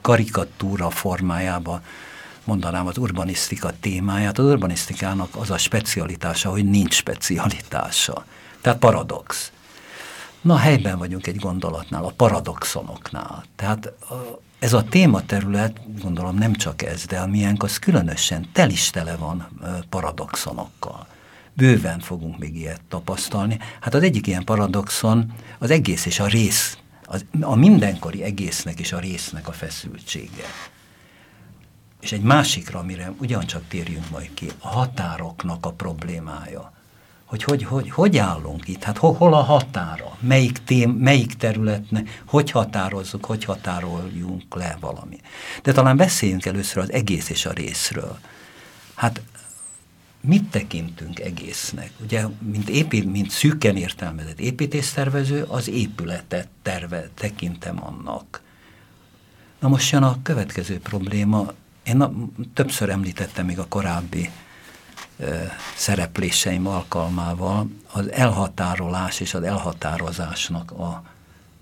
karikatúra formájába mondanám az urbanisztika témáját, az urbanisztikának az a specialitása, hogy nincs specialitása. Tehát paradox. Na, helyben vagyunk egy gondolatnál, a paradoxonoknál. Tehát a, ez a tématerület, gondolom nem csak ez, de a miénk az különösen tel is tele van paradoxonokkal. Bőven fogunk még ilyet tapasztalni. Hát az egyik ilyen paradoxon az egész és a rész, az, a mindenkori egésznek és a résznek a feszültsége. És egy másikra, amire ugyancsak térjünk majd ki, a határoknak a problémája hogy hogy, hogy, hogy állunk itt, hát hol, hol a határa, melyik, tém, melyik területne, hogy határozzuk, hogy határoljunk le valami. De talán beszéljünk először az egész és a részről. Hát mit tekintünk egésznek? Ugye, mint, épít, mint szűken értelmezett építésztervező, az épületet terve, tekintem annak. Na most jön a következő probléma. Én na, többször említettem még a korábbi szerepléseim alkalmával az elhatárolás és az elhatározásnak a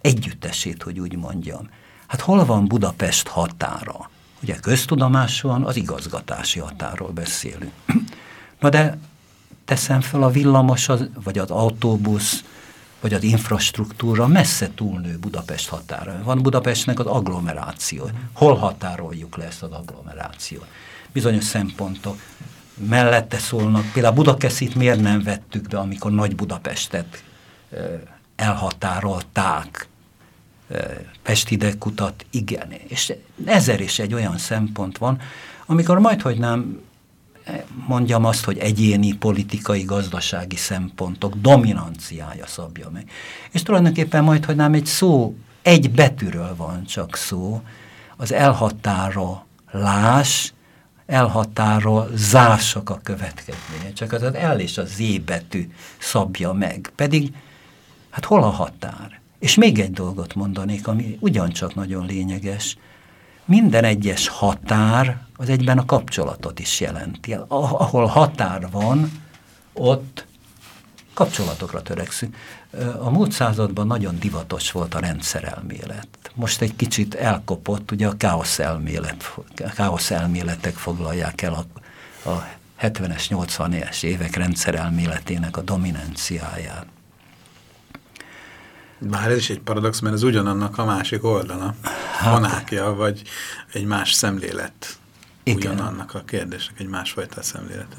együttesét, hogy úgy mondjam. Hát hol van Budapest határa? Ugye köztudomásúan az igazgatási határól beszélünk. Na de teszem fel a villamos, az, vagy az autóbusz, vagy az infrastruktúra messze túlnő Budapest határa. Van Budapestnek az agglomeráció. Hol határoljuk le ezt az agglomerációt? Bizonyos szempontok mellette szólnak. Például Budakeszit miért nem vettük be, amikor Nagy Budapestet elhatárolták, Pesti idegkutat, igen. És ezer is egy olyan szempont van, amikor majd, hogy nem mondjam azt, hogy egyéni politikai, gazdasági szempontok dominanciája szabja meg. És tulajdonképpen majd, hogy nem egy szó, egy betűről van csak szó, az elhatárolás, elhatárolzások a következménye. Csak az L és a Z betű szabja meg. Pedig, hát hol a határ? És még egy dolgot mondanék, ami ugyancsak nagyon lényeges. Minden egyes határ az egyben a kapcsolatot is jelenti. Ahol határ van, ott kapcsolatokra törekszünk. A múlt században nagyon divatos volt a rendszerelmélet. Most egy kicsit elkopott, ugye a káosz, elmélet, káosz elméletek foglalják el a, a 70-es, 80-es évek rendszerelméletének a dominanciáját. Bár ez is egy paradox, mert ez ugyanannak a másik oldala. Hát, Monákia, vagy egy más szemlélet. Igen. Ugyanannak a kérdések, egy másfajta szemlélete.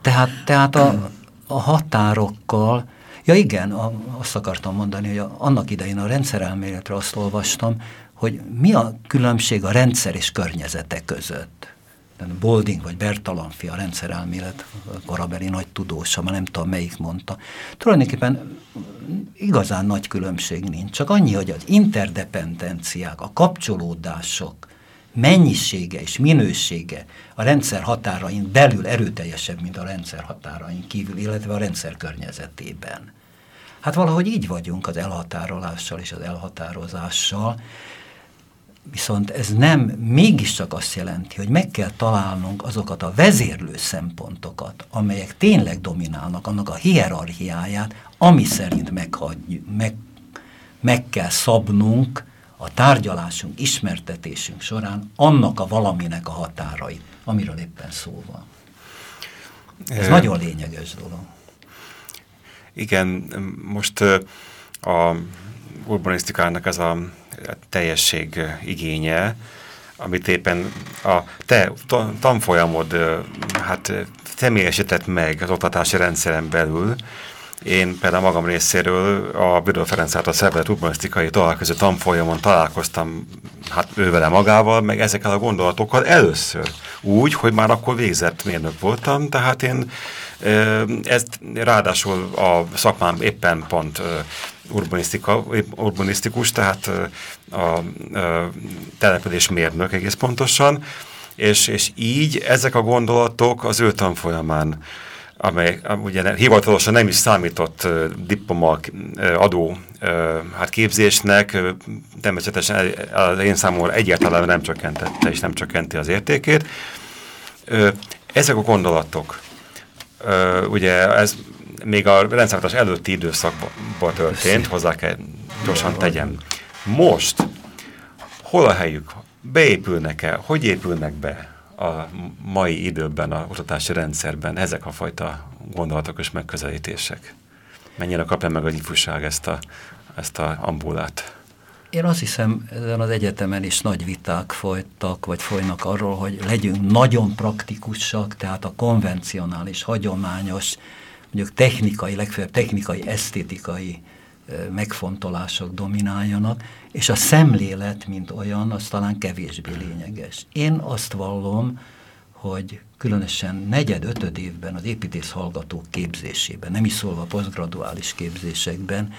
Tehát, tehát a, a határokkal, ja igen, a, azt akartam mondani, hogy a, annak idején a rendszerelméletre azt olvastam, hogy mi a különbség a rendszer és környezete között. Bolding vagy Bertalanfi a rendszerelmélet korabeli nagy tudósa, már nem tudom melyik mondta. Tulajdonképpen igazán nagy különbség nincs, csak annyi, hogy az interdependenciák, a kapcsolódások mennyisége és minősége a rendszer határain belül erőteljesebb, mint a rendszer határain kívül, illetve a rendszer környezetében. Hát valahogy így vagyunk az elhatárolással és az elhatározással. Viszont ez nem mégiscsak azt jelenti, hogy meg kell találnunk azokat a vezérlő szempontokat, amelyek tényleg dominálnak, annak a hierarchiáját, ami szerint meghagy, meg, meg kell szabnunk a tárgyalásunk, ismertetésünk során annak a valaminek a határait, amiről éppen szó van. Ez e nagyon lényeges dolog. Igen, most a urbanisztikának ez a teljesség igénye, amit éppen a te tanfolyamod hát személyesített meg az oktatási rendszeren belül, én például magam részéről a Bidó Ferenc által szervezett urbanisztikai találkozó tanfolyamon találkoztam hát ővele magával, meg ezekkel a gondolatokkal először. Úgy, hogy már akkor végzett mérnök voltam, tehát én ezt ráadásul a szakmám éppen pont urbanisztika, urbanisztikus, tehát a település mérnök egész pontosan, és, és így ezek a gondolatok az ő tanfolyamán amely ugye hivatalosan nem is számított uh, diploma uh, adó uh, hát képzésnek, uh, természetesen az én számomra egyáltalán nem csökkentette és nem csökkenti az értékét. Uh, ezek a gondolatok, uh, ugye ez még a rendszerváltás előtti időszakban történt, hozzá kell gyorsan tegyem. Most hol a helyük? Beépülnek-e? Hogy épülnek be? A mai időben a oktatási rendszerben ezek a fajta gondolatok és megközelítések? Mennyire kapja meg a ifjúság ezt a, ezt a ambulát? Én azt hiszem, ezen az egyetemen is nagy viták folytak, vagy folynak arról, hogy legyünk nagyon praktikusak, tehát a konvencionális, hagyományos, mondjuk technikai, legfeljebb technikai, esztétikai megfontolások domináljanak, és a szemlélet, mint olyan, az talán kevésbé lényeges. Én azt vallom, hogy különösen negyed, ötöd évben az építész hallgatók képzésében, nem is szólva posztgraduális képzésekben,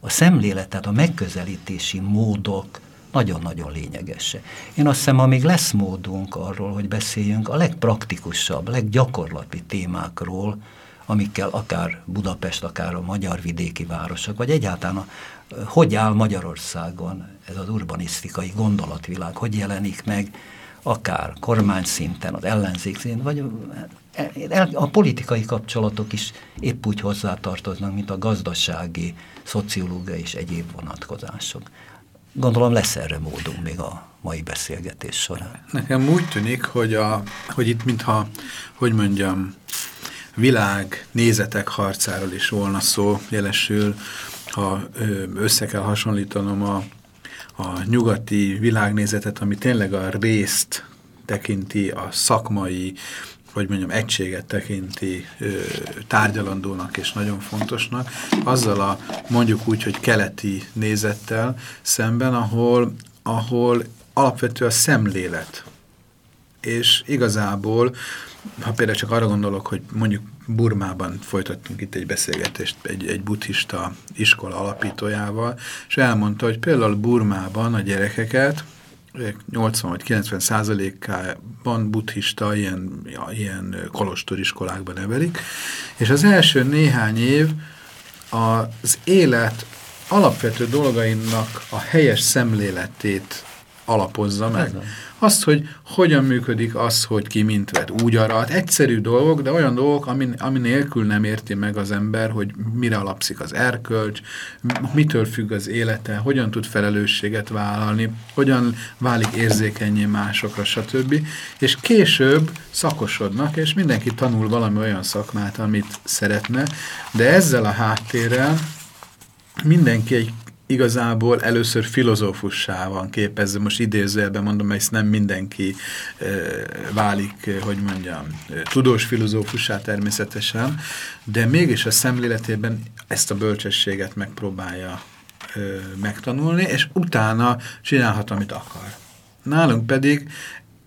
a szemlélet, tehát a megközelítési módok nagyon-nagyon lényegesek. Én azt hiszem, amíg lesz módunk arról, hogy beszéljünk a legpraktikusabb, leggyakorlati témákról, amikkel akár Budapest, akár a magyar vidéki városok, vagy egyáltalán a, hogy áll Magyarországon ez az urbanisztikai gondolatvilág, hogy jelenik meg akár kormány szinten, az ellenzék szinten, vagy a politikai kapcsolatok is épp úgy hozzátartoznak, mint a gazdasági, szociológiai és egyéb vonatkozások. Gondolom lesz erre módunk még a mai beszélgetés során. Nekem úgy tűnik, hogy, a, hogy itt mintha, hogy mondjam, világ nézetek harcáról is volna szó, jelesül, ha össze kell hasonlítanom a, a nyugati világnézetet, ami tényleg a részt tekinti, a szakmai, hogy mondjam, egységet tekinti ö, tárgyalandónak és nagyon fontosnak, azzal a mondjuk úgy, hogy keleti nézettel szemben, ahol, ahol alapvetően a szemlélet. És igazából ha például csak arra gondolok, hogy mondjuk Burmában folytattunk itt egy beszélgetést egy, egy buddhista iskola alapítójával, és elmondta, hogy például Burmában a gyerekeket 80 vagy 90 százalékában buddhista, ilyen, ilyen kolostoriskolákban nevelik, és az első néhány év az élet alapvető dolgainak a helyes szemléletét alapozza meg. Azt, hogy hogyan működik az, hogy ki mint vett úgy arat. Egyszerű dolgok, de olyan dolgok, ami, ami nélkül nem érti meg az ember, hogy mire alapszik az erkölcs, mitől függ az élete, hogyan tud felelősséget vállalni, hogyan válik érzékenyé másokra, stb. És később szakosodnak, és mindenki tanul valami olyan szakmát, amit szeretne, de ezzel a háttérrel mindenki egy igazából először filozófussá van képezve, most idézőjelben mondom, mert ezt nem mindenki e, válik, hogy mondjam, tudós filozófussá természetesen, de mégis a szemléletében ezt a bölcsességet megpróbálja e, megtanulni, és utána csinálhat, amit akar. Nálunk pedig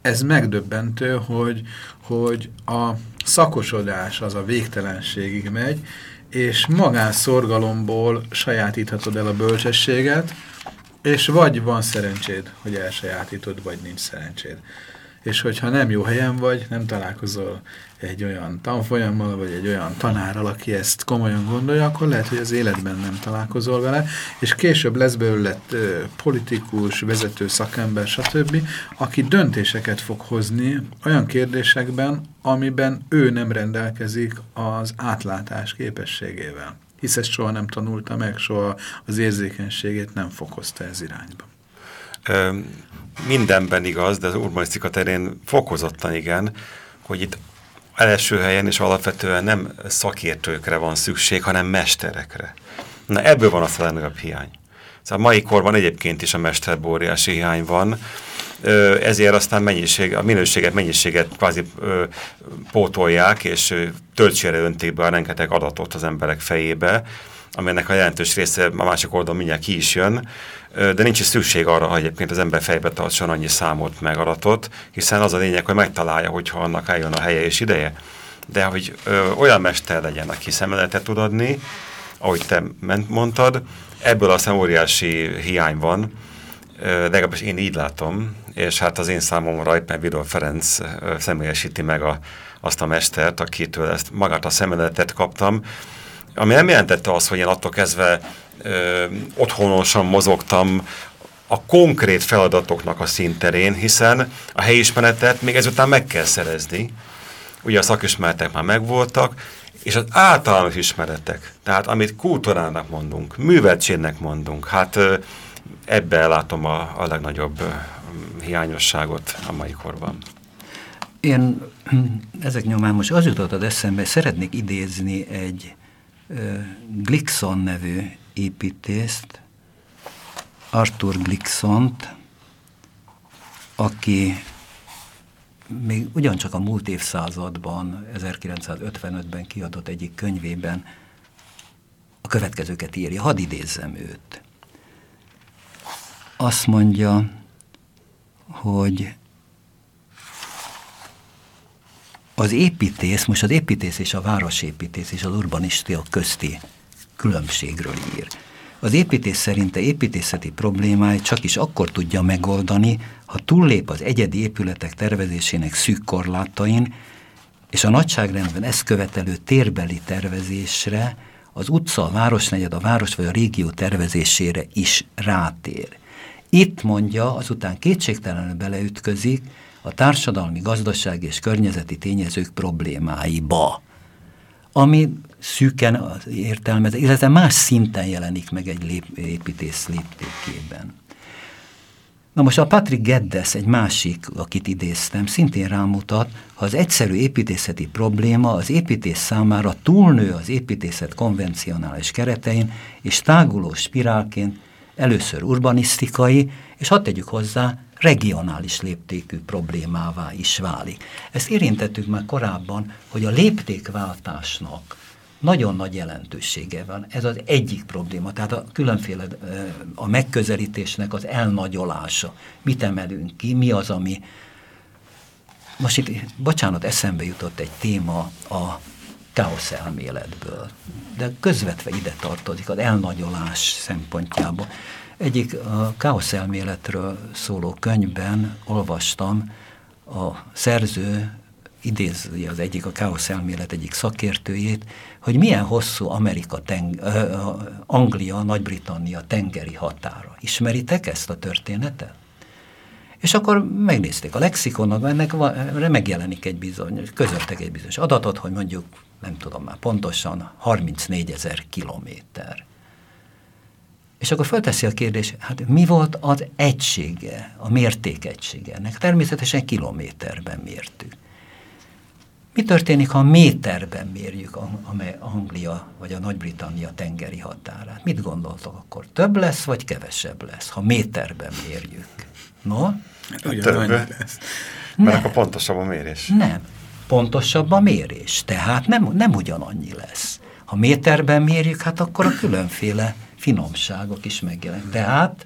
ez megdöbbentő, hogy, hogy a szakosodás az a végtelenségig megy, és magánszorgalomból sajátíthatod el a bölcsességet, és vagy van szerencséd, hogy elsajátítod, vagy nincs szerencséd. és hogyha nem jó helyen vagy, nem találkozol egy olyan tanfolyammal, vagy egy olyan tanárral, aki ezt komolyan gondolja, akkor lehet, hogy az életben nem találkozol vele, és később lesz belőle politikus, vezető szakember, stb., aki döntéseket fog hozni olyan kérdésekben, amiben ő nem rendelkezik az átlátás képességével. Hisz ezt soha nem tanulta meg, soha az érzékenységét nem fokozta ez irányba. Ö, mindenben igaz, de az urbanisztika terén fokozottan igen, hogy itt első helyen és alapvetően nem szakértőkre van szükség, hanem mesterekre. Na ebből van a legnagyobb hiány. Szóval a mai korban egyébként is a mesterbóriási hiány van, ezért aztán mennyiség, a minőséget, mennyiséget kvázi ö, pótolják, és töltsére önték be rengeteg adatot az emberek fejébe, aminek a jelentős része a másik oldalon mindjárt ki is jön, de nincs is szükség arra, hogy egyébként az ember fejbe tartson annyi számot meg adatot, hiszen az a lényeg, hogy megtalálja, hogyha annak eljön a helye és ideje. De hogy ö, olyan mester legyen, aki szemeletet tud adni, ahogy te mondtad, ebből aztán óriási hiány van, legalábbis én így látom, és hát az én számomra éppen Vidor Ferenc személyesíti meg a, azt a mestert, akitől ezt magát a szemeletet kaptam, ami nem jelentette azt, hogy én attól kezdve ö, otthonosan mozogtam a konkrét feladatoknak a színterén, hiszen a helyismeretet még ezután meg kell szerezni. Ugye a szakismeretek már megvoltak, és az általános ismeretek, tehát amit kultúrának mondunk, műveltségnek mondunk, hát ebben látom a, a legnagyobb hiányosságot a mai korban. Én ezek nyomán most az jutott eszembe, szeretnék idézni egy Glickson nevű építészt, Arthur Glicksont, aki még ugyancsak a múlt évszázadban, 1955-ben kiadott egyik könyvében a következőket írja. Hadd idézzem őt. Azt mondja, hogy az építész, most az építész és a városépítész és az urbanistia közti különbségről ír. Az építész szerinte építészeti problémáit csak is akkor tudja megoldani, ha túllép az egyedi épületek tervezésének szűk korlátain, és a nagyságrendben ezt követelő térbeli tervezésre, az utca, a városnegyed, a város vagy a régió tervezésére is rátér. Itt mondja, azután kétségtelenül beleütközik, a társadalmi, gazdasági és környezeti tényezők problémáiba, ami szűken értelmez, illetve más szinten jelenik meg egy lép, építész léptékében. Na most a Patrick Geddes, egy másik, akit idéztem, szintén rámutat, ha az egyszerű építészeti probléma az építész számára túlnő az építészet konvencionális keretein, és táguló spirálként először urbanisztikai, és hadd tegyük hozzá, regionális léptékű problémává is válik. Ezt érintettük már korábban, hogy a léptékváltásnak nagyon nagy jelentősége van. Ez az egyik probléma, tehát a különféle a megközelítésnek az elnagyolása. Mit emelünk ki, mi az, ami... Most itt, bocsánat, eszembe jutott egy téma a káosz elméletből, de közvetve ide tartozik az elnagyolás szempontjából. Egyik a káosz elméletről szóló könyvben olvastam, a szerző idézi az egyik, a káosz elmélet egyik szakértőjét, hogy milyen hosszú Amerika, teng, Anglia, Nagy-Britannia tengeri határa. Ismeritek ezt a történetet? És akkor megnézték a lexikonnak, ennek megjelenik egy bizony, közöltek egy bizonyos adatot, hogy mondjuk, nem tudom már pontosan, 34 ezer kilométer. És akkor fölteszi a kérdés, hát mi volt az egysége, a mértékegysége ennek? Természetesen kilométerben mértük. Mi történik, ha méterben mérjük Anglia vagy a Nagy-Britannia tengeri határát? Mit gondoltok akkor? Több lesz, vagy kevesebb lesz, ha méterben mérjük? No? Több lesz. Mert akkor pontosabb a mérés. Nem. Pontosabb a mérés. Tehát nem, nem ugyanannyi lesz. Ha méterben mérjük, hát akkor a különféle finomságok is megjelennek. Tehát,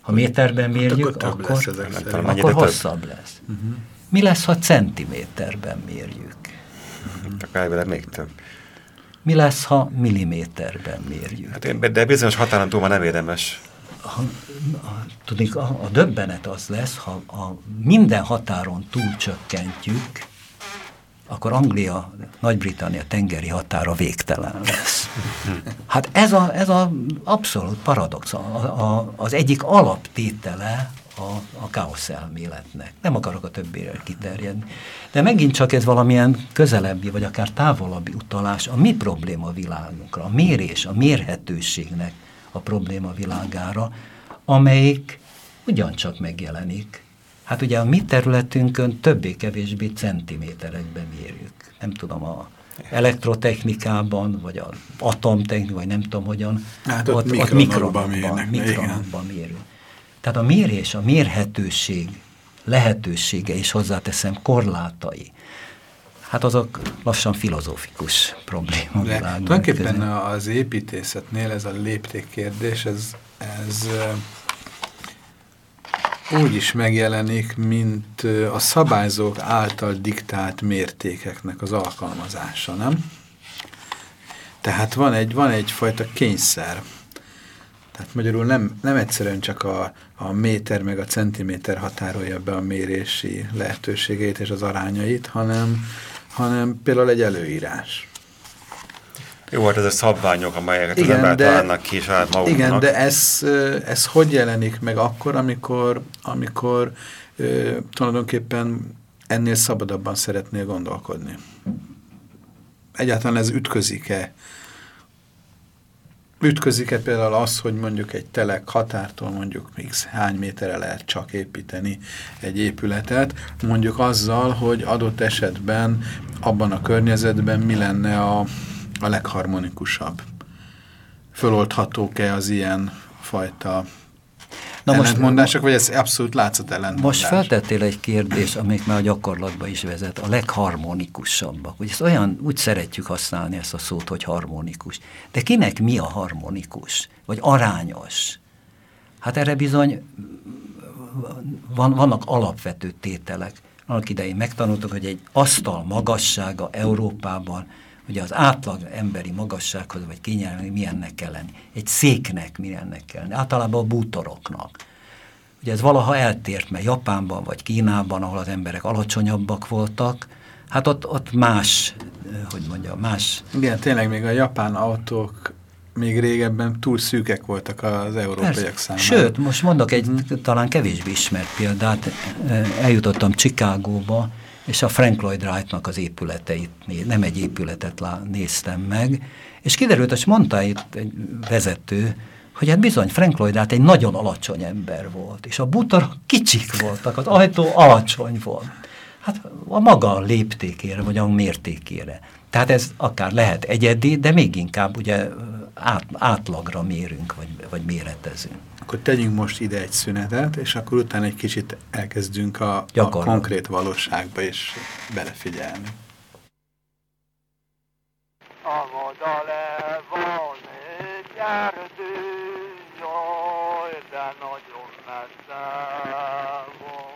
ha méterben mérjük, hát akkor, akkor, lesz akkor, akkor hosszabb lesz. Uh -huh. Mi lesz, ha centiméterben mérjük? Akkor még több. Mi lesz, ha milliméterben mérjük? Hát én, de bizonyos határon túl már nem érdemes. ha, a, tudik, a, a döbbenet az lesz, ha a minden határon túlcsökkentjük, akkor Anglia, Nagy-Britannia tengeri határa végtelen lesz. Hát ez a, ez a abszolút paradox, a, a, az egyik alaptétele a, a káosz elméletnek. Nem akarok a többére kiterjedni. De megint csak ez valamilyen közelebbi, vagy akár távolabbi utalás a mi probléma világunkra, a mérés, a mérhetőségnek a probléma világára, amelyik ugyancsak megjelenik Hát ugye a mi területünkön többé-kevésbé centiméterekben mérjük. Nem tudom, a elektrotechnikában, vagy a atomtechnikában, vagy nem tudom hogyan. Hát ott, ott, mikronokban, mérnek, mikronokban mérünk. Tehát a mérés, a mérhetőség lehetősége, és hozzáteszem korlátai, hát azok lassan filozófikus probléma. De tulajdonképpen az építészetnél ez a léptékkérdés, ez, ez úgy is megjelenik, mint a szabályzók által diktált mértékeknek az alkalmazása, nem? Tehát van, egy, van egyfajta kényszer. Tehát magyarul nem, nem egyszerűen csak a, a méter meg a centiméter határolja be a mérési lehetőségeit és az arányait, hanem, hanem például egy előírás. Jó, hát ez a szabványok, amelyeket igen, az ember találnak ki saját maguknak. Igen, de ez, ez hogy jelenik meg akkor, amikor, amikor tulajdonképpen ennél szabadabban szeretnél gondolkodni? Egyáltalán ez ütközik-e? Ütközik-e például az, hogy mondjuk egy telek határtól mondjuk még hány méterre lehet csak építeni egy épületet, mondjuk azzal, hogy adott esetben abban a környezetben mi lenne a a legharmonikusabb? Föloldhatók-e az ilyen fajta Na most, vagy ez abszolút látszat ellentmondás? Most feltettél egy kérdés, amelyik már a gyakorlatba is vezet, a legharmonikusabbak. Ugye ezt olyan, úgy szeretjük használni ezt a szót, hogy harmonikus. De kinek mi a harmonikus? Vagy arányos? Hát erre bizony van, vannak alapvető tételek. Annak idején megtanultuk, hogy egy asztal magassága Európában Ugye az átlag emberi magassághoz, vagy kényelmi milyennek kell lenni. Egy széknek milyennek kell lenni. Általában a bútoroknak. Ugye ez valaha eltért, mert Japánban vagy Kínában, ahol az emberek alacsonyabbak voltak, hát ott, ott más, hogy mondja, más... Igen, tényleg még a japán autók még régebben túl szűkek voltak az európaiak számára. Sőt, most mondok egy hmm. talán kevésbé ismert példát. Eljutottam Csikágóba, és a Frank Lloyd Wright-nak az épületeit, nem egy épületet néztem meg, és kiderült, hogy mondta itt egy vezető, hogy hát bizony Frank Lloyd Wright egy nagyon alacsony ember volt, és a bútorok kicsik voltak, az ajtó alacsony volt. Hát a maga léptékére, vagy a mértékére. Tehát ez akár lehet egyedi, de még inkább ugye át, átlagra mérünk, vagy, vagy méretezünk. Akkor tegyünk most ide egy szünetet, és akkor utána egy kicsit elkezdünk a, a konkrét valóságba is belefigyelni. A modale van egy erdő, jaj, de nagyon messze van.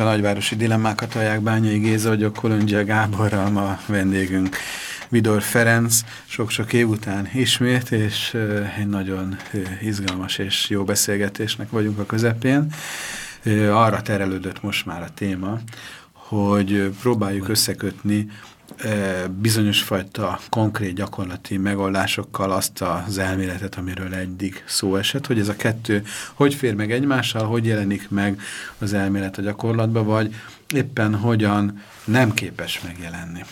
A nagyvárosi dilemmákat hallják Bányai Géza, vagyok Kolondzsia Gáborral, ma vendégünk Vidor Ferenc, sok-sok év után ismét, és egy nagyon izgalmas és jó beszélgetésnek vagyunk a közepén. Arra terelődött most már a téma, hogy próbáljuk összekötni bizonyos fajta konkrét gyakorlati megoldásokkal azt az elméletet, amiről eddig szó esett, hogy ez a kettő hogy fér meg egymással, hogy jelenik meg az elmélet a gyakorlatba, vagy éppen hogyan nem képes megjelenni.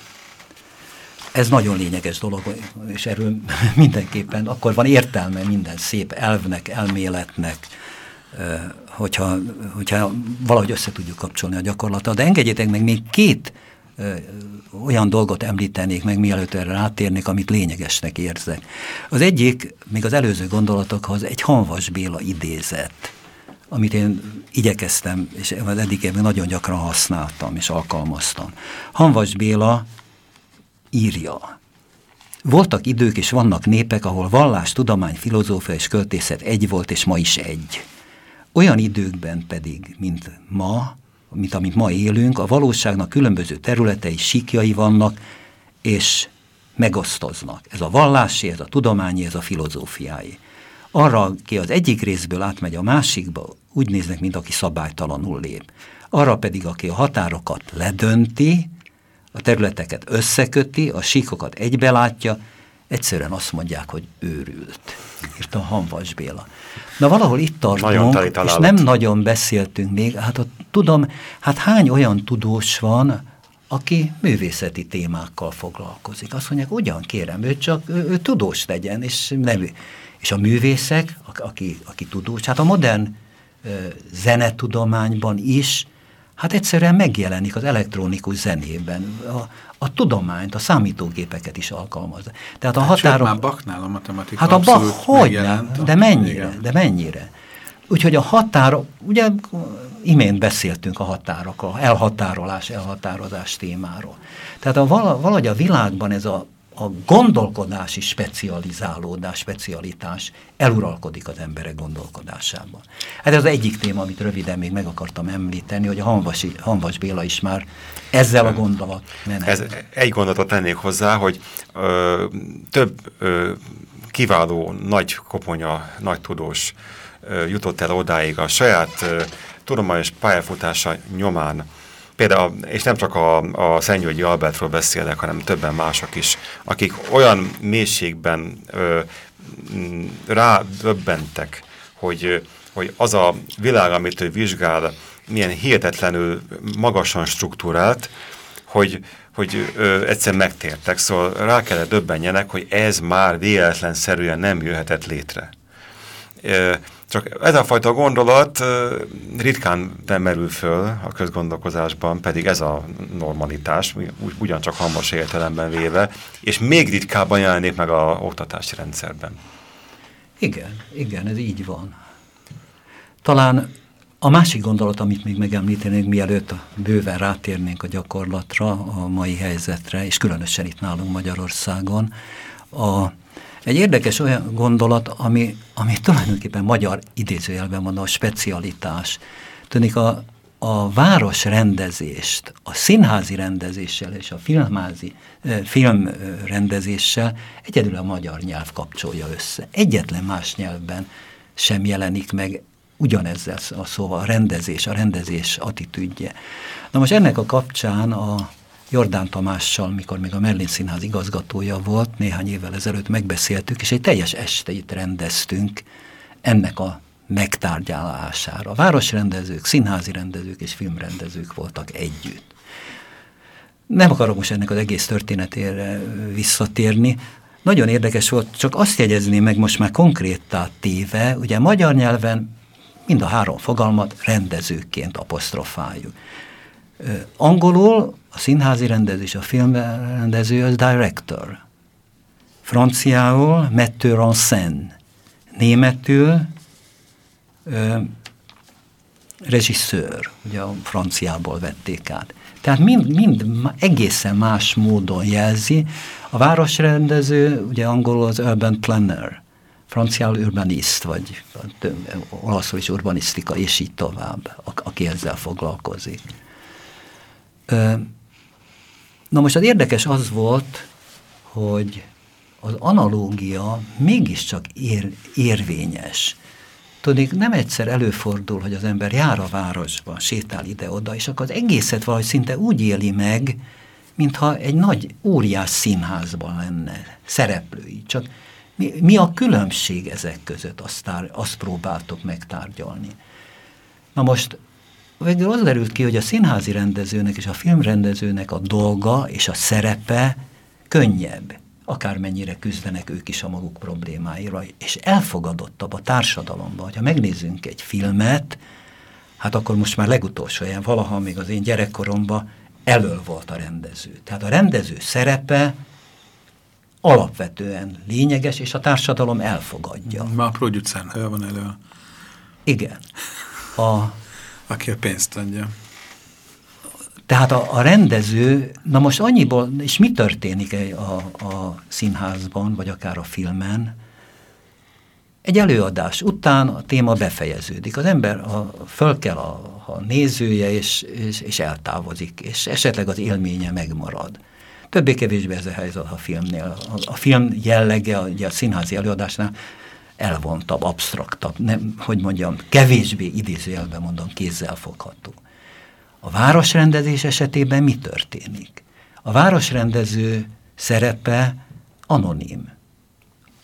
Ez nagyon lényeges dolog, és erről mindenképpen akkor van értelme minden szép elvnek, elméletnek, hogyha, hogyha valahogy össze tudjuk kapcsolni a gyakorlatot. De engedjétek meg még két olyan dolgot említenék meg, mielőtt erre rátérnék, amit lényegesnek érzek. Az egyik, még az előző gondolatokhoz egy Hanvas Béla idézet, amit én igyekeztem, és eddig nagyon gyakran használtam és alkalmaztam. Hanvas Béla írja, voltak idők és vannak népek, ahol vallás, tudomány, filozófia és költészet egy volt, és ma is egy. Olyan időkben pedig, mint ma, mint amit ma élünk, a valóságnak különböző területei, síkjai vannak, és megosztoznak. Ez a vallási, ez a tudományi, ez a filozófiái. Arra, aki az egyik részből átmegy a másikba, úgy néznek, mint aki szabálytalanul lép. Arra pedig, aki a határokat ledönti, a területeket összeköti, a síkokat egybelátja, egyszerűen azt mondják, hogy őrült, írta Hanvas Béla. Na valahol itt tartunk, és nem nagyon beszéltünk még, hát ott tudom, hát hány olyan tudós van, aki művészeti témákkal foglalkozik. Azt mondják, ugyan kérem, ő csak ő, ő tudós legyen, és nem És a művészek, aki, aki tudós, hát a modern ö, zenetudományban is, hát egyszerűen megjelenik az elektronikus zenében. A, a tudományt, a számítógépeket is alkalmazza. Tehát a hát határon... már Bachnál a matematika Hát a Bach, hogy nem, de mennyire, igen. de mennyire. Úgyhogy a határok, ugye imént beszéltünk a határok, a elhatárolás, elhatározás témáról. Tehát a, valahogy a világban ez a a gondolkodási specializálódás, specialitás eluralkodik az emberek gondolkodásában. Hát ez az egyik téma, amit röviden még meg akartam említeni, hogy a Hanvasi, Hanvas Béla is már ezzel a gondolat menet. Ez, egy gondolatot tennék hozzá, hogy ö, több ö, kiváló nagy koponya, nagy tudós ö, jutott el odáig a saját ö, tudományos pályafutása nyomán, Például, és nem csak a, a Szentgyörgyi Albertről beszélek, hanem többen mások is, akik olyan mélységben ö, rádöbbentek, hogy, hogy az a világ, amit ő vizsgál, milyen hihetetlenül magasan struktúrált, hogy, hogy ö, egyszer megtértek, szóval rá kellett döbbenjenek, hogy ez már véletlenszerűen nem jöhetett létre. Ö, csak ez a fajta gondolat ritkán nem merül föl a közgondolkozásban, pedig ez a normalitás, ugyancsak hamos értelemben véve, és még ritkábban jelenik meg a oktatási rendszerben. Igen, igen, ez így van. Talán a másik gondolat, amit még megemlítenénk, mielőtt bőven rátérnénk a gyakorlatra, a mai helyzetre, és különösen itt nálunk Magyarországon, a egy érdekes olyan gondolat, ami, ami tulajdonképpen magyar idézőjelben van a specialitás. Tudnik, a, a városrendezést, a színházi rendezéssel és a filmházi, filmrendezéssel egyedül a magyar nyelv kapcsolja össze. Egyetlen más nyelvben sem jelenik meg ugyanezzel a szóval a rendezés, a rendezés attitűdje. Na most ennek a kapcsán a Jordán Tamással, mikor még a Merlin Színház igazgatója volt, néhány évvel ezelőtt megbeszéltük, és egy teljes esteit rendeztünk ennek a megtárgyalására. Városrendezők, színházi rendezők és filmrendezők voltak együtt. Nem akarok most ennek az egész történetére visszatérni. Nagyon érdekes volt, csak azt jegyezni meg most már konkréttá téve, ugye magyar nyelven mind a három fogalmat rendezőként apostrofáljuk. Angolul a színházi rendezés, a filmrendező az director. Franciául metteur en scène. Németül ö, regisseur, ugye a franciából vették át. Tehát mind, mind egészen más módon jelzi. A városrendező, ugye angolul az urban planner, franciául urbanist, vagy olaszul is urbanisztika, és így tovább, aki ezzel foglalkozik. Na most az érdekes az volt, hogy az analógia mégiscsak ér, érvényes. Tudnék, nem egyszer előfordul, hogy az ember jár a városba, sétál ide-oda, és akkor az egészet valahogy szinte úgy éli meg, mintha egy nagy, óriás színházban lenne, szereplői. Csak mi, mi a különbség ezek között, azt, tár, azt próbáltok megtárgyalni. Na most végül az derült ki, hogy a színházi rendezőnek és a filmrendezőnek a dolga és a szerepe könnyebb, akármennyire küzdenek ők is a maguk problémáira, és elfogadottabb a társadalomban. Ha megnézzünk egy filmet, hát akkor most már legutolsó ilyen, valaha még az én gyerekkoromban elől volt a rendező. Tehát a rendező szerepe alapvetően lényeges, és a társadalom elfogadja. Ma a producer van elő. Igen. A, Aki a pénzt adja. Tehát a, a rendező, na most annyiból, és mi történik a, a színházban, vagy akár a filmen, egy előadás után a téma befejeződik. Az ember a, föl kell a, a nézője, és, és, és eltávozik, és esetleg az élménye megmarad. Többé-kevésbé ez a helyzet a filmnél. A, a film jellege, ugye a színházi előadásnál elvontabb, absztraktabb, nem, hogy mondjam, kevésbé idézőjelben mondom, kézzel fogható. A városrendezés esetében mi történik? A városrendező szerepe anonim.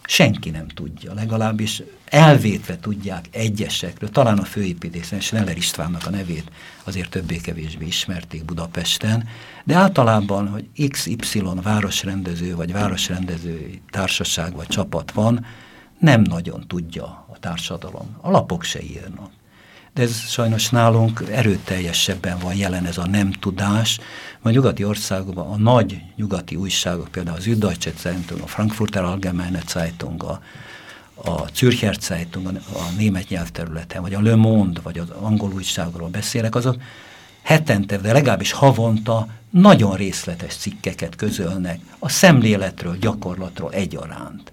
Senki nem tudja, legalábbis elvétve tudják egyesekről, talán a főépítészen Schneller Istvánnak a nevét azért többé-kevésbé ismerték Budapesten, de általában, hogy XY városrendező, vagy városrendező társaság, vagy csapat van, nem nagyon tudja a társadalom. A lapok se írnak de ez sajnos nálunk erőteljesebben van jelen ez a nem tudás. A nyugati országokban a nagy nyugati újságok, például az Süddeutsche Zeitung, a Frankfurter Allgemeine Zeitung, a, a Zürcher Zeitung, a német nyelvterületen, vagy a Le Monde, vagy az angol újságról beszélek, azok hetente, de legalábbis havonta nagyon részletes cikkeket közölnek a szemléletről, gyakorlatról egyaránt.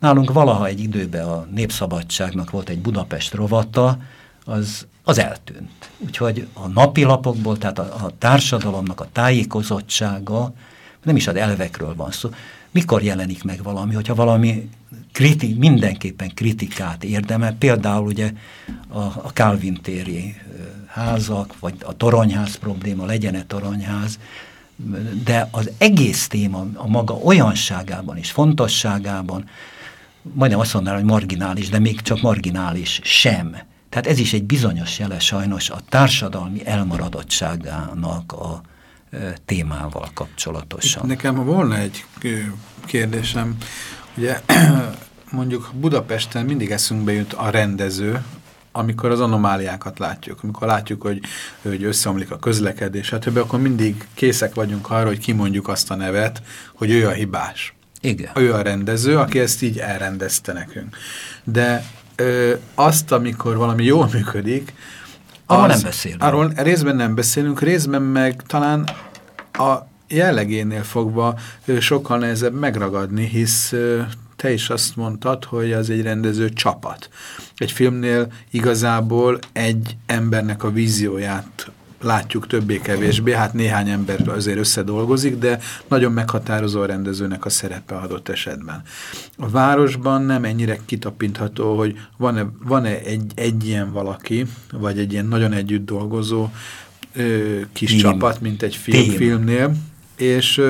Nálunk valaha egy időben a Népszabadságnak volt egy Budapest rovata, az, az eltűnt. Úgyhogy a napilapokból, tehát a, a társadalomnak a tájékozottsága, nem is az elvekről van szó, mikor jelenik meg valami, hogyha valami kriti, mindenképpen kritikát érdemel, például ugye a, a Calvin téri házak, vagy a toronyház probléma, legyen-e toronyház, de az egész téma a maga olyanságában és fontosságában, majdnem azt mondanám, hogy marginális, de még csak marginális sem tehát ez is egy bizonyos jele sajnos a társadalmi elmaradottságának a témával kapcsolatosan. Nekem volna egy kérdésem, ugye mondjuk Budapesten mindig eszünkbe jut a rendező, amikor az anomáliákat látjuk, amikor látjuk, hogy, hogy összeomlik a közlekedés, stb., akkor mindig készek vagyunk arra, hogy kimondjuk azt a nevet, hogy ő a hibás. Igen. Ő a rendező, aki ezt így elrendezte nekünk. De ö, azt, amikor valami jól működik, arról nem beszélünk. Arról részben nem beszélünk, részben meg talán a jellegénél fogva ö, sokkal nehezebb megragadni, hisz ö, te is azt mondtad, hogy az egy rendező csapat. Egy filmnél igazából egy embernek a vízióját látjuk többé-kevésbé, hát néhány ember azért összedolgozik, de nagyon meghatározó a rendezőnek a szerepe adott esetben. A városban nem ennyire kitapintható, hogy van-e van -e egy, egy ilyen valaki, vagy egy ilyen nagyon együtt dolgozó ö, kis Team. csapat, mint egy film, filmnél, és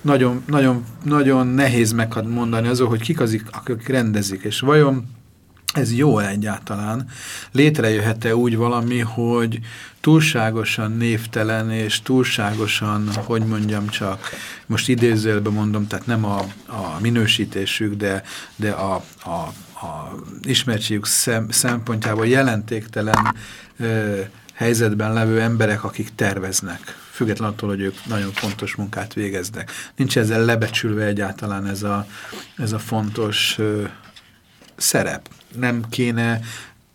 nagyon, nagyon, nagyon nehéz megmondani azok, hogy kik azok, akik rendezik, és vajon ez jó -e egyáltalán? Létrejöhet-e úgy valami, hogy túlságosan névtelen és túlságosan, hogy mondjam csak, most idézőjelben mondom, tehát nem a, a minősítésük, de, de a, a, a ismertségük szem, szempontjából jelentéktelen ö, helyzetben levő emberek, akik terveznek, függetlenül attól, hogy ők nagyon fontos munkát végeznek. Nincs ezzel lebecsülve egyáltalán ez a, ez a fontos ö, szerep. Nem kéne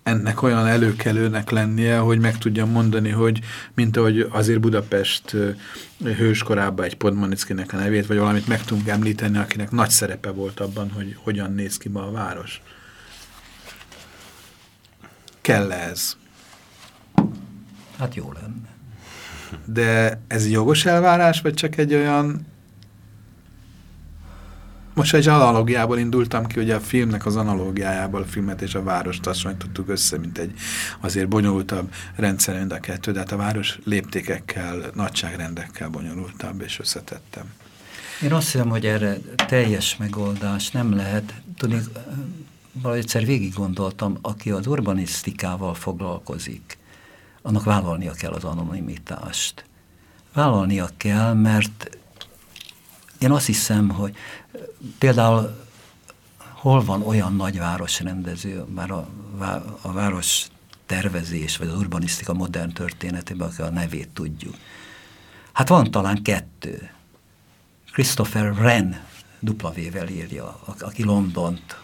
ennek olyan előkelőnek lennie, hogy meg tudjam mondani, hogy mint ahogy azért Budapest hőskorában egy Podmanickinek a nevét, vagy valamit meg tudunk említeni, akinek nagy szerepe volt abban, hogy hogyan néz ki ma a város. kell -e ez? Hát jó lenne. De ez jogos elvárás, vagy csak egy olyan most egy analógiából indultam ki, hogy a filmnek az analógiájából a filmet és a várost hasonlítottuk össze, mint egy azért bonyolultabb rendszer mind a kettő, de hát a város léptékekkel, nagyságrendekkel bonyolultabb és összetettem. Én azt hiszem, hogy erre teljes megoldás nem lehet. Tudni, valahogy egyszer végig gondoltam, aki az urbanisztikával foglalkozik, annak vállalnia kell az anonimitást. Vállalnia kell, mert én azt hiszem, hogy például hol van olyan nagyváros rendező, már a, a város tervezés, vagy az urbanisztika modern történetében, aki a nevét tudjuk. Hát van talán kettő. Christopher Wren W-vel írja, aki Londont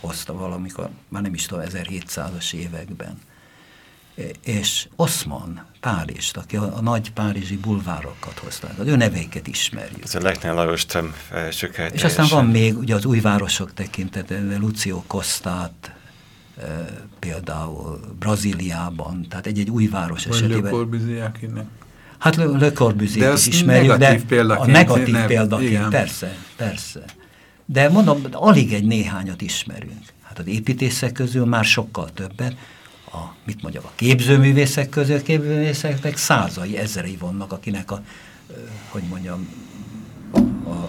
hozta valamikor, már nem is tudom, 1700-as években. És Osman Párizst, aki a, a nagy párizsi bulvárokat hozta, az ő neveiket ismerjük. Ez a Lechner Lajos És aztán van még ugye az új városok tekintetében, Lucio Costát, e, például Brazíliában, tehát egy-egy új város Vagy esetében. Hát Le Corbusier is ismerjük, de a negatív nem, példaként, igen. persze, persze. De mondom, alig egy néhányat ismerünk. Hát az építészek közül már sokkal többet, a, mit mondjak, a képzőművészek közül, képzőművészek százai, ezerei vannak, akinek a, hogy mondjam,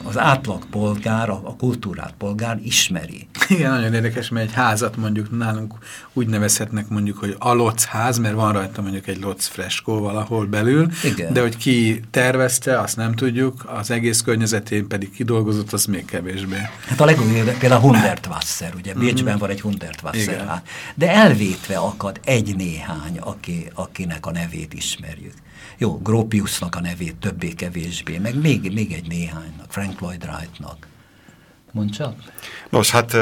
az átlagpolgár, a, a kultúrát polgár ismeri. Igen, nagyon érdekes, mert egy házat mondjuk nálunk úgy nevezhetnek mondjuk, hogy a Lotz ház, mert van rajta mondjuk egy Lotz freskó valahol belül, Igen. de hogy ki tervezte, azt nem tudjuk, az egész környezetén pedig kidolgozott, az még kevésbé. Hát a legújabb például a Hundertwasser, ugye Bécsben mm. van egy Hundertwasser, de elvétve akad egy néhány, aki, akinek a nevét ismerjük. Jó, Gropiusnak a nevét többé-kevésbé, meg még, még egy néhánynak, Frank Lloyd Wrightnak. Mondd csak. Nos, hát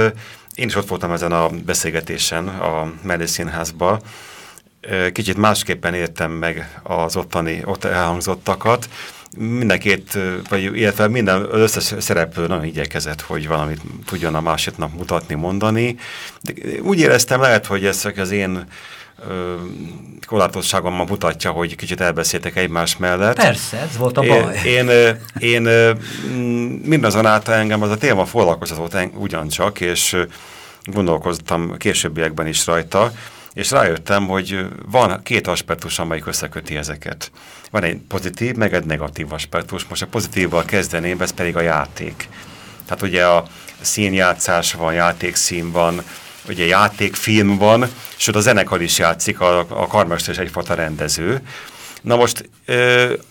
én is ott voltam ezen a beszélgetésen a Mellé Színházban. Kicsit másképpen értem meg az ottani, ott elhangzottakat. Mindenkét, vagy illetve minden összes szereplő nagyon igyekezett, hogy valamit tudjon a másiknak mutatni, mondani. De úgy éreztem lehet, hogy ez az én korlátosságommal mutatja, hogy kicsit elbeszéltek egymás mellett. Persze, ez volt a baj. Én, én, én mindazonáltal engem az a téma foglalkoztatott ugyancsak, és gondolkoztam későbbiekben is rajta, és rájöttem, hogy van két aspektus, amelyik összeköti ezeket. Van egy pozitív, meg egy negatív aspektus. Most a pozitívval kezdeném, ez pedig a játék. Tehát ugye a színjátszás van, játékszín van, ugye játékfilm van, és ott a zenekar is játszik, a, a karmester is egyfajta rendező. Na most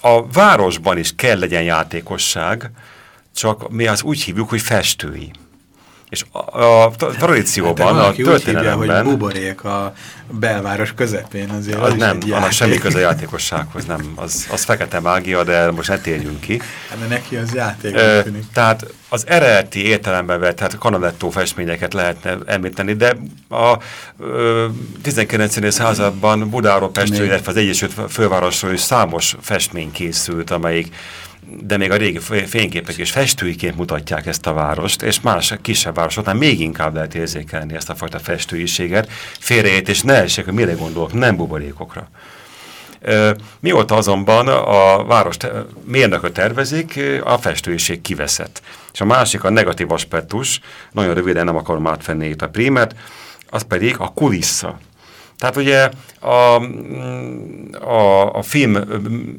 a városban is kell legyen játékosság, csak mi az úgy hívjuk, hogy festői. És a, a tradícióban, hát, a történelemben... Hívja, hogy buborék a belváros közepén azért. Az, az nem, annak semmi köze a játékossághoz, nem. Az, az fekete mágia, de most ne térjünk ki. Hát neki az játék. E, tehát az eredeti értelemben vett, tehát kanadettó festményeket lehetne említeni, de a ö, 19. században Budáról Pestről, illetve az Egyesült Fővárosról is számos festmény készült, amelyik de még a régi fényképek is festőiként mutatják ezt a várost, és más kisebb városoknál még inkább lehet érzékelni ezt a fajta festőiséget. és ne essék, hogy mire gondolok, nem buborékokra. Mióta azonban a város mérnökö tervezik, a festőiség kiveszett. És a másik, a negatív aspektus, nagyon röviden nem akarom átvenni itt a prímet, az pedig a kulissza. Tehát ugye a, a, a film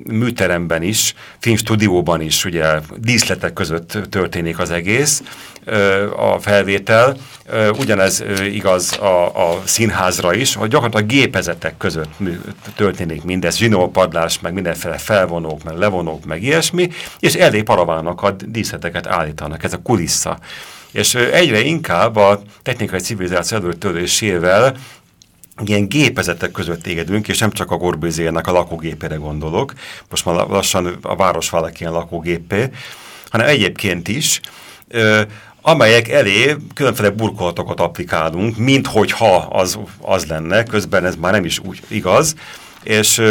műteremben is, filmstúdióban is ugye díszletek között történik az egész, a felvétel, ugyanez igaz a, a színházra is, hogy gyakorlatilag gépezetek között történik mindez, zsinórpadlás, meg mindenféle felvonók, meg levonók, meg ilyesmi, és elé paravának a díszleteket állítanak, ez a kulissza. És egyre inkább a technikai civilizáció előtörésével ilyen gépezetek között égedünk, és nem csak a Gorbizének a lakógépére gondolok, most már lassan a város válik ilyen lakógépé, hanem egyébként is, ö, amelyek elé különféle burkolatokat applikálunk, mint hogyha az, az lenne, közben ez már nem is úgy igaz, és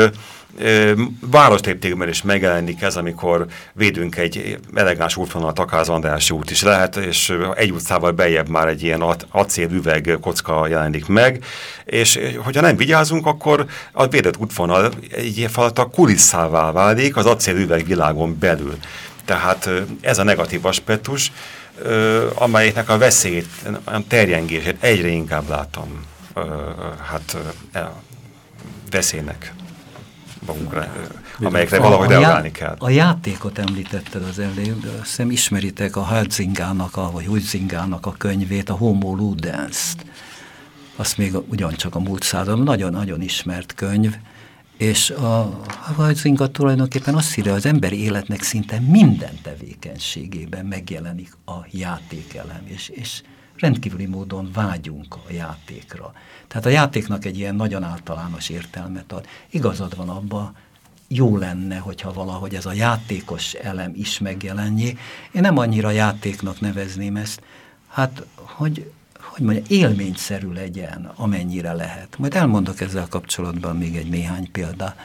ö, Várostéptékben is megjelenik ez, amikor védünk egy elegáns útvonalat, akár az Andrássy út is lehet, és egy utcával bejebb már egy ilyen acélüveg kocka jelenik meg, és hogyha nem vigyázunk, akkor a védett útvonal egy falata kulisszává válik az acélüveg világon belül. Tehát ez a negatív aspektus, amelyeknek a veszélyét, a terjengését egyre inkább látom hát e, veszélynek magunkra, amelyekre a, valahogy a reagálni já, kell. A játékot említetted az előbb, azt hiszem ismeritek a Herzingának, a, vagy Huizingának a könyvét, a Homo Ludens-t. Azt még ugyancsak a múlt században nagyon-nagyon ismert könyv, és a Huizinga tulajdonképpen azt írja, az emberi életnek szinte minden tevékenységében megjelenik a játékelem, és, és rendkívüli módon vágyunk a játékra. Tehát a játéknak egy ilyen nagyon általános értelmet ad. Igazad van abba, jó lenne, hogyha valahogy ez a játékos elem is megjelenjé. Én nem annyira játéknak nevezném ezt, hát, hogy, hogy mondja, élményszerű legyen, amennyire lehet. Majd elmondok ezzel kapcsolatban még egy néhány példát.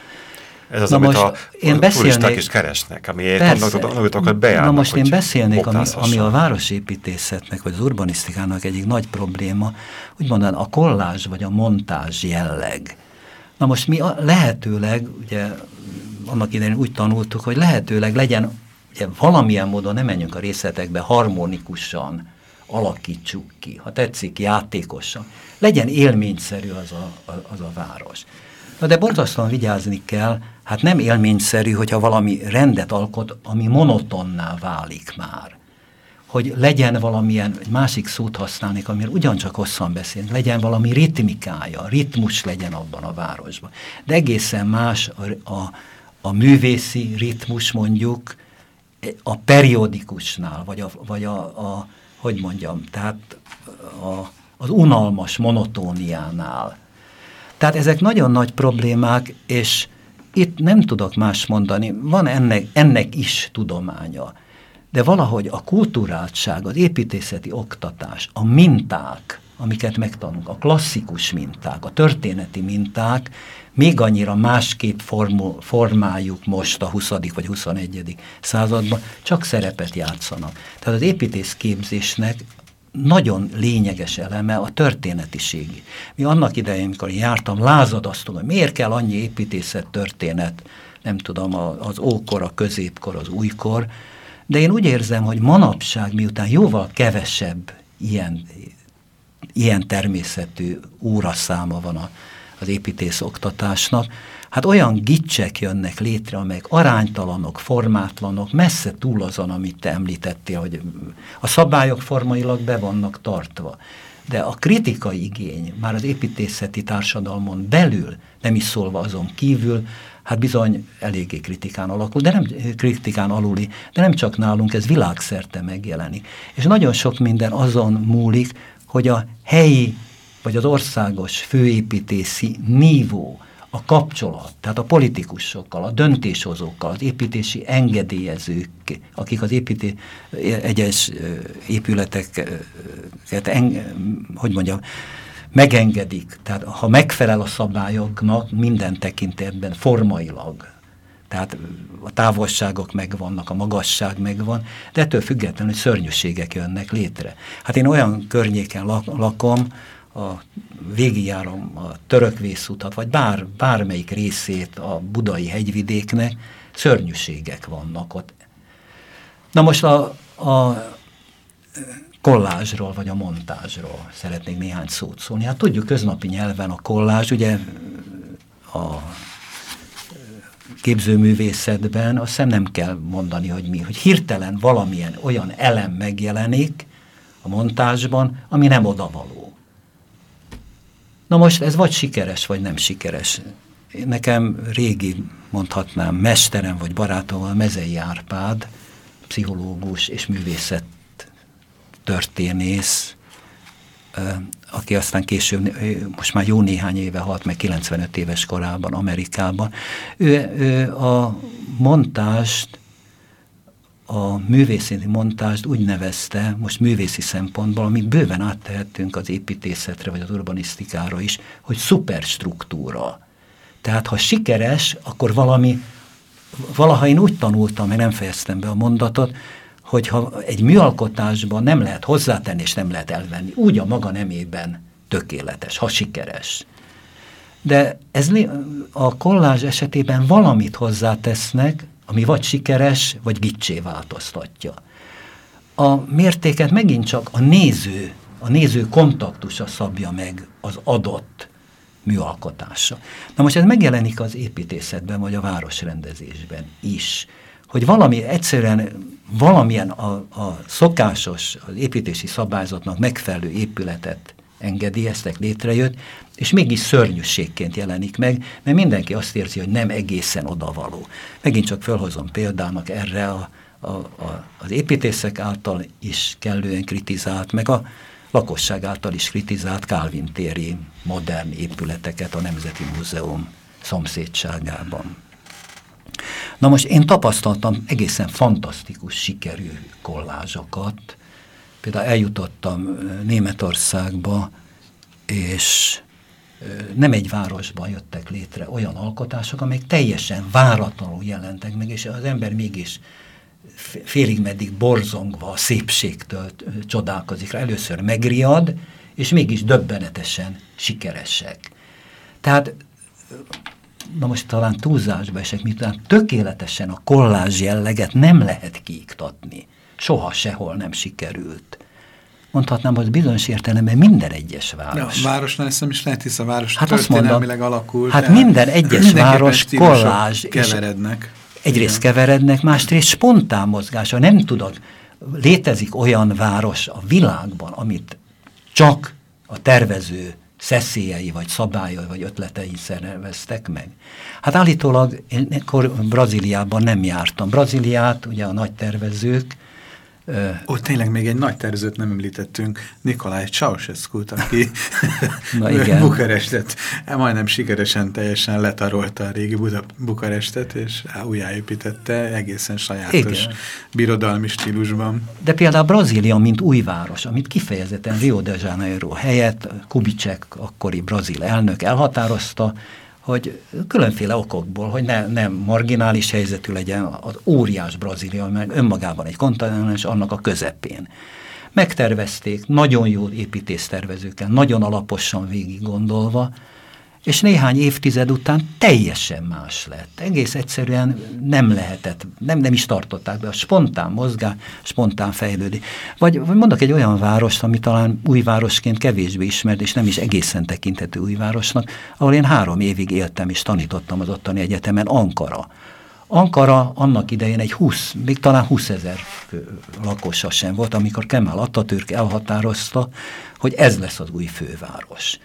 Ez az, Na amit most a, én a turisták is keresnek, amiért annak bejárnak. Na most én beszélnék, ami, ami a városépítészetnek, vagy az urbanisztikának egyik nagy probléma, úgy mondanám, a kollázs vagy a montázs jelleg. Na most mi a, lehetőleg, ugye annak idején úgy tanultuk, hogy lehetőleg legyen, ugye valamilyen módon nem menjünk a részletekbe, harmonikusan alakítsuk ki, ha tetszik, játékosan. Legyen élményszerű az a, az a város. Na de borzasztóan vigyázni kell, hát nem élményszerű, hogyha valami rendet alkot, ami monotonná válik már. Hogy legyen valamilyen, egy másik szót használnék, amiről ugyancsak hosszan beszélünk, legyen valami ritmikája, ritmus legyen abban a városban. De egészen más a, a, a művészi ritmus mondjuk a periódikusnál, vagy a, vagy a, a hogy mondjam, tehát a, az unalmas monotóniánál. Tehát ezek nagyon nagy problémák, és itt nem tudok más mondani, van ennek, ennek is tudománya, de valahogy a kulturáltság, az építészeti oktatás, a minták, amiket megtanulunk, a klasszikus minták, a történeti minták, még annyira másképp formu, formáljuk most a 20. vagy 21. században, csak szerepet játszanak. Tehát az építészképzésnek nagyon lényeges eleme a történetiség. Mi annak idején, amikor jártam, lázadasztom, hogy miért kell annyi építészet történet, nem tudom, az ókor, a középkor, az újkor, de én úgy érzem, hogy manapság, miután jóval kevesebb ilyen, ilyen természetű óraszáma van a, az építész oktatásnak, hát olyan gicsek jönnek létre, amelyek aránytalanok, formátlanok, messze túl azon, amit te említettél, hogy a szabályok formailag be vannak tartva. De a kritikai igény már az építészeti társadalmon belül, nem is szólva azon kívül, hát bizony eléggé kritikán alakul, de nem kritikán aluli, de nem csak nálunk, ez világszerte megjelenik. És nagyon sok minden azon múlik, hogy a helyi vagy az országos főépítészi nívó, a kapcsolat, tehát a politikusokkal, a döntéshozókkal, az építési engedélyezők, akik az építé, egyes épületeket, en, hogy mondjam, megengedik. Tehát ha megfelel a szabályoknak minden tekintetben formailag, tehát a távolságok megvannak, a magasság megvan, de ettől függetlenül szörnyűségek jönnek létre. Hát én olyan környéken lakom, a végigjárom a törökvészutat, vagy bár, bármelyik részét a budai hegyvidéknek, szörnyűségek vannak ott. Na most a, a kollázsról, vagy a montázsról szeretnék néhány szót szólni. Hát tudjuk, köznapi nyelven a kollázs, ugye a képzőművészetben azt hiszem nem kell mondani, hogy mi, hogy hirtelen valamilyen olyan elem megjelenik a montázsban, ami nem odavaló. Na most ez vagy sikeres, vagy nem sikeres. Nekem régi, mondhatnám, mesterem vagy barátom a Mezei Árpád, pszichológus és művészet történész, aki aztán később, most már jó néhány éve halt meg 95 éves korában Amerikában. Ő, ő a montást a művészeti montást úgy nevezte, most művészi szempontból, amit bőven áttehettünk az építészetre, vagy az urbanisztikára is, hogy szuperstruktúra. Tehát ha sikeres, akkor valami, valaha én úgy tanultam, mert nem fejeztem be a mondatot, hogyha egy műalkotásban nem lehet hozzátenni és nem lehet elvenni, úgy a maga nemében tökéletes, ha sikeres. De ez a kollázs esetében valamit hozzátesznek, ami vagy sikeres, vagy gicsé változtatja. A mértéket megint csak a néző, a néző kontaktusa szabja meg az adott műalkotása. Na most ez megjelenik az építészetben, vagy a városrendezésben is, hogy valami egyszerűen valamilyen a, a szokásos, az építési szabályzatnak megfelelő épületet engedélyeztek, létrejött, és mégis szörnyűségként jelenik meg, mert mindenki azt érzi, hogy nem egészen odavaló. Megint csak felhozom példának erre a, a, a, az építészek által is kellően kritizált, meg a lakosság által is kritizált Calvin téri modern épületeket a Nemzeti Múzeum szomszédságában. Na most én tapasztaltam egészen fantasztikus sikerű kollázsokat. Például eljutottam Németországba, és nem egy városban jöttek létre olyan alkotások, amelyek teljesen váratlanul jelentek meg, és az ember mégis félig meddig borzongva a szépségtől csodálkozik rá. Először megriad, és mégis döbbenetesen sikeresek. Tehát, na most talán túlzásba esek, miután tökéletesen a kollázs jelleget nem lehet kiiktatni. Soha sehol nem sikerült mondhatnám, hogy bizonyos értelemben minden egyes város. Ja, a városnál nem is lehet, hisz a város hát történelmileg alakult. Hát minden egyes város kollázs. Keverednek. Egyrészt Igen. keverednek, másrészt spontán mozgása. Nem tudod, létezik olyan város a világban, amit csak a tervező szeszélyei, vagy szabályai, vagy ötletei szerveztek meg. Hát állítólag én akkor Brazíliában nem jártam. Brazíliát ugye a nagy tervezők ott tényleg még egy nagy tervezőt nem említettünk, Nikolaj ceausescu aki Na igen. Bukarestet majdnem sikeresen teljesen letarolta a régi Buda Bukarestet, és újjáépítette egészen sajátos igen. birodalmi stílusban. De például Brazília, mint új város, amit kifejezetten Rio de Janeiro helyett Kubicek, akkori brazil elnök elhatározta, hogy különféle okokból, hogy ne, nem marginális helyzetű legyen az óriás Brazília, meg önmagában egy kontinens annak a közepén. Megtervezték, nagyon jó építésztervezőkkel, nagyon alaposan végig gondolva, és néhány évtized után teljesen más lett. Egész egyszerűen nem lehetett, nem, nem is tartották be a spontán mozgás, spontán fejlődés. Vagy, vagy mondok egy olyan várost, ami talán új városként kevésbé ismert, és nem is egészen tekintető új városnak, ahol én három évig éltem és tanítottam az ottani egyetemen, Ankara. Ankara annak idején egy 20, még talán 20 ezer lakosa sem volt, amikor Kemal Atatürk elhatározta, hogy ez lesz az új főváros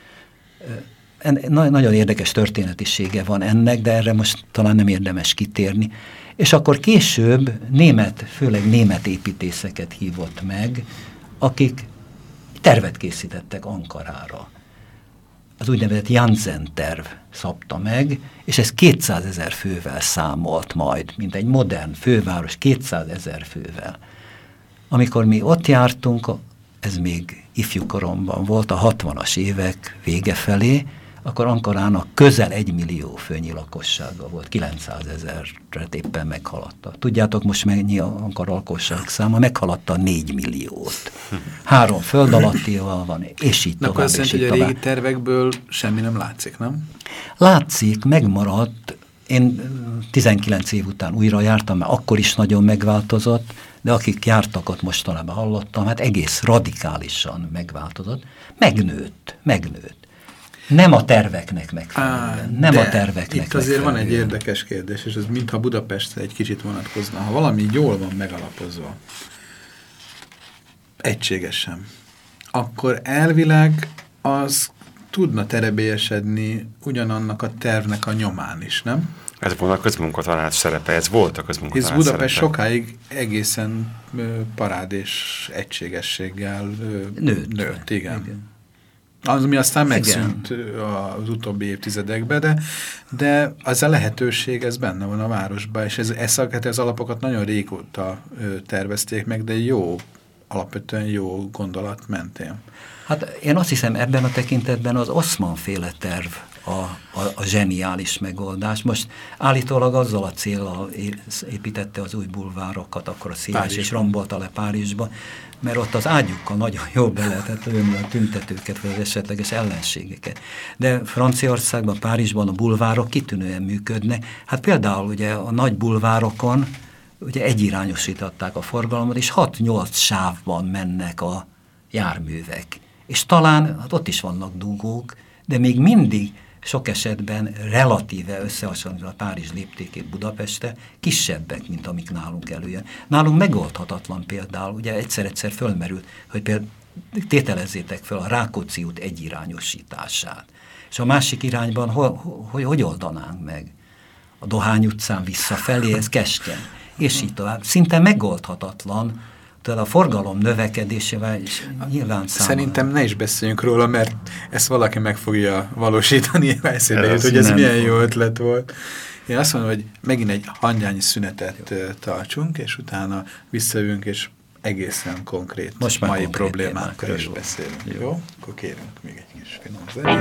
nagyon érdekes történetisége van ennek, de erre most talán nem érdemes kitérni. És akkor később német, főleg német építészeket hívott meg, akik tervet készítettek Ankarára. Az úgynevezett Janssen terv szabta meg, és ez 200 ezer fővel számolt majd, mint egy modern főváros 200 ezer fővel. Amikor mi ott jártunk, ez még ifjúkoromban volt, a 60-as évek vége felé, akkor Ankarának közel egy millió főnyi lakossága volt, 900 ezerret éppen meghaladta. Tudjátok most mennyi Ankara lakosság száma? Meghaladta 4 milliót. Három föld alattival van, és így Na, tovább. Akkor azt hogy a régi tervekből semmi nem látszik, nem? Látszik, megmaradt. Én 19 év után újra jártam, mert akkor is nagyon megváltozott, de akik jártak ott mostanában hallottam, hát egész radikálisan megváltozott. Megnőtt, megnőtt. Nem a terveknek megfelelően. Nem a terveknek Itt azért van egy érdekes kérdés, és ez mintha Budapestre egy kicsit vonatkozna. Ha valami jól van megalapozva, egységesen, akkor elvileg az tudna terebélyesedni ugyanannak a tervnek a nyomán is, nem? Ez volna a közmunkatanács szerepe, ez volt a közmunkatanács Hisz Budapest szerepe. sokáig egészen parád és egységességgel nőtt. nőtt igen. igen. Az, mi aztán megszűnt Igen. az utóbbi évtizedekben, de, de az a lehetőség, ez benne van a városban, és ez, ezeket az alapokat nagyon régóta tervezték meg, de jó alapvetően jó gondolat mentén. Hát én azt hiszem ebben a tekintetben az Oszman féle terv a, a, a zseniális megoldás. Most állítólag azzal a célral építette az új bulvárokat, akkor a szíves és rombolta le Párizsba, mert ott az ágyukkal nagyon jól be lehetett lőni a tüntetőket, vagy az esetleges ellenségeket. De Franciaországban, Párizsban a bulvárok kitűnően működnek. Hát például ugye a nagy bulvárokon ugye egyirányosították a forgalmat, és 6-8 sávban mennek a járművek. És talán, hát ott is vannak dugók, de még mindig sok esetben relatíve összehasonlítva a Párizs léptékét Budapeste kisebbek, mint amik nálunk előjön. Nálunk megoldhatatlan például, ugye egyszer-egyszer fölmerült, hogy például tételezzétek fel a Rákóczi út egyirányosítását. És a másik irányban hogy, hogy, hogy oldanánk meg? A Dohány utcán visszafelé, ez keskeny. És így tovább. Szinte megoldhatatlan, a forgalom növekedésével is nyilván számára. Szerintem ne is beszéljünk róla, mert ezt valaki meg fogja valósítani, eszébe jut, hogy ez milyen jó ötlet volt. Én azt mondom, hogy megint egy hangyányi szünetet jó. tartsunk, és utána visszajövünk, és egészen konkrét Most mai problémákkal is beszélünk. Jó. jó? Akkor kérünk még egy kis finom zenét.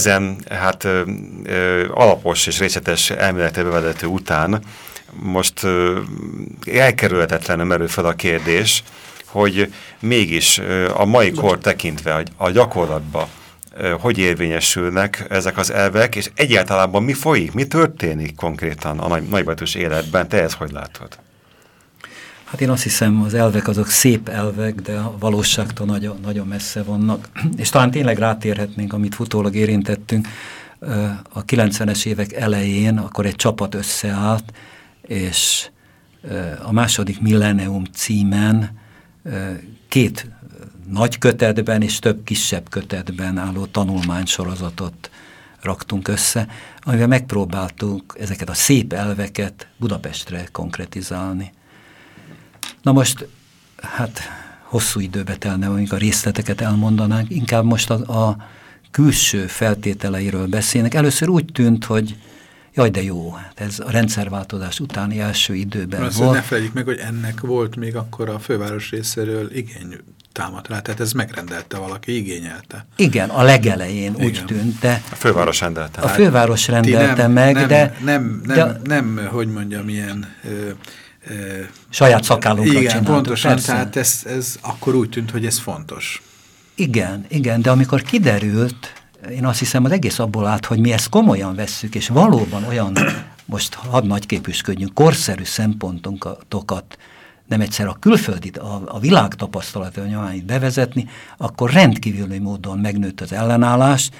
Ezen hát ö, ö, alapos és részletes elmélete bevezető után most ö, elkerülhetetlenül merül fel a kérdés, hogy mégis ö, a mai kor tekintve a, a gyakorlatban ö, hogy érvényesülnek ezek az elvek, és egyáltalán mi folyik, mi történik konkrétan a nagy, nagybetűs életben, te ezt hogy látod? Hát én azt hiszem, az elvek azok szép elvek, de a valóságtól nagyon, nagyon messze vannak. És talán tényleg rátérhetnénk, amit futólag érintettünk, a 90-es évek elején akkor egy csapat összeállt, és a második Millennium címen két nagy kötetben és több kisebb kötetben álló tanulmánysorozatot raktunk össze, amivel megpróbáltunk ezeket a szép elveket Budapestre konkretizálni. Na most, hát hosszú időbe telne, amíg a részleteket elmondanánk, inkább most a, a külső feltételeiről beszélnek. Először úgy tűnt, hogy jaj, de jó, hát ez a rendszerváltozás utáni első időben Azt volt. Ne felejtjük meg, hogy ennek volt még akkor a főváros részéről igény támadt rá, tehát ez megrendelte valaki, igényelte. Igen, a legelején Igen. úgy tűnt, de... A főváros rendelte. A főváros rendelte nem, meg, nem, de... Nem, nem, de, nem, hogy mondjam, ilyen... Ö, Saját szakállunkat Igen, csináltuk, pontosan, persze. tehát ez, ez akkor úgy tűnt, hogy ez fontos. Igen, igen, de amikor kiderült, én azt hiszem az egész abból állt, hogy mi ezt komolyan vesszük, és valóban olyan, most hadd nagyképűsködjünk, korszerű szempontokat nem egyszer a külföldi, a, a világ tapasztalata nyomán bevezetni, akkor rendkívüli módon megnőtt az ellenállás,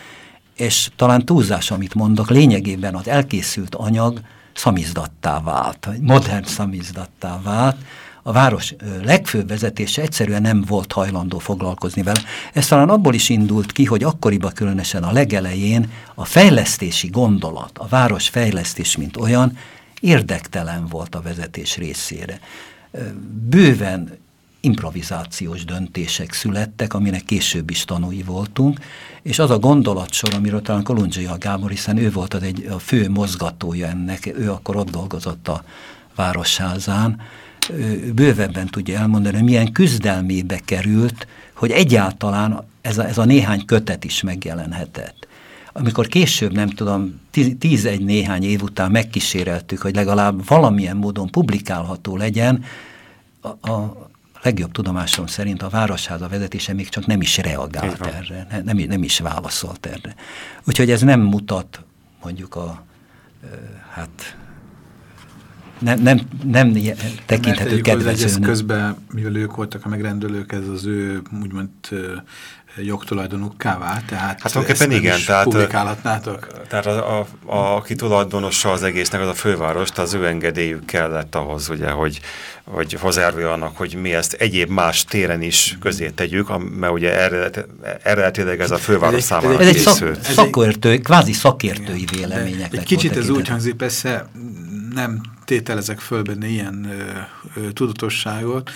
és talán túlzás, amit mondok, lényegében az elkészült anyag szamizdattá vált, modern szamizdattá vált, a város legfőbb vezetése egyszerűen nem volt hajlandó foglalkozni vele. Ez talán abból is indult ki, hogy akkoriban különösen a legelején a fejlesztési gondolat, a város fejlesztés, mint olyan, érdektelen volt a vezetés részére bőven improvizációs döntések születtek, aminek később is tanúi voltunk, és az a gondolatsor, amiről talán Kolundzsia Gábor, hiszen ő volt az egy, a fő mozgatója ennek, ő akkor ott dolgozott a városházán, bővebben tudja elmondani, hogy milyen küzdelmébe került, hogy egyáltalán ez a, ez a néhány kötet is megjelenhetett. Amikor később, nem tudom, tíz-egy néhány év után megkíséreltük, hogy legalább valamilyen módon publikálható legyen, a, a legjobb tudomásom szerint a Városháza vezetése még csak nem is reagált erre, nem, nem is válaszolt erre. Úgyhogy ez nem mutat mondjuk a, hát nem, nem, nem tekinthető kedvezőnek. közben, mivel ők voltak a megrendelők, ez az ő úgymond jogtulajdonukká vált, tehát hát tulajdonképpen igen, tehát, publikálhatnátok? Tehát a, a, a, aki tulajdonosa az egésznek, az a fővárost, az ő engedélyük kellett ahhoz, ugye, hogy, hogy hozzájáruljanak, hogy mi ezt egyéb más téren is közé tegyük, mert ugye eredet, eredetileg ez a főváros ez számára Ez egy szak, szakértő, kvázi szakértői vélemények. Egy kicsit ez úgy hangzik, persze nem tételezek föl benne ilyen ö, ö, tudatosságot,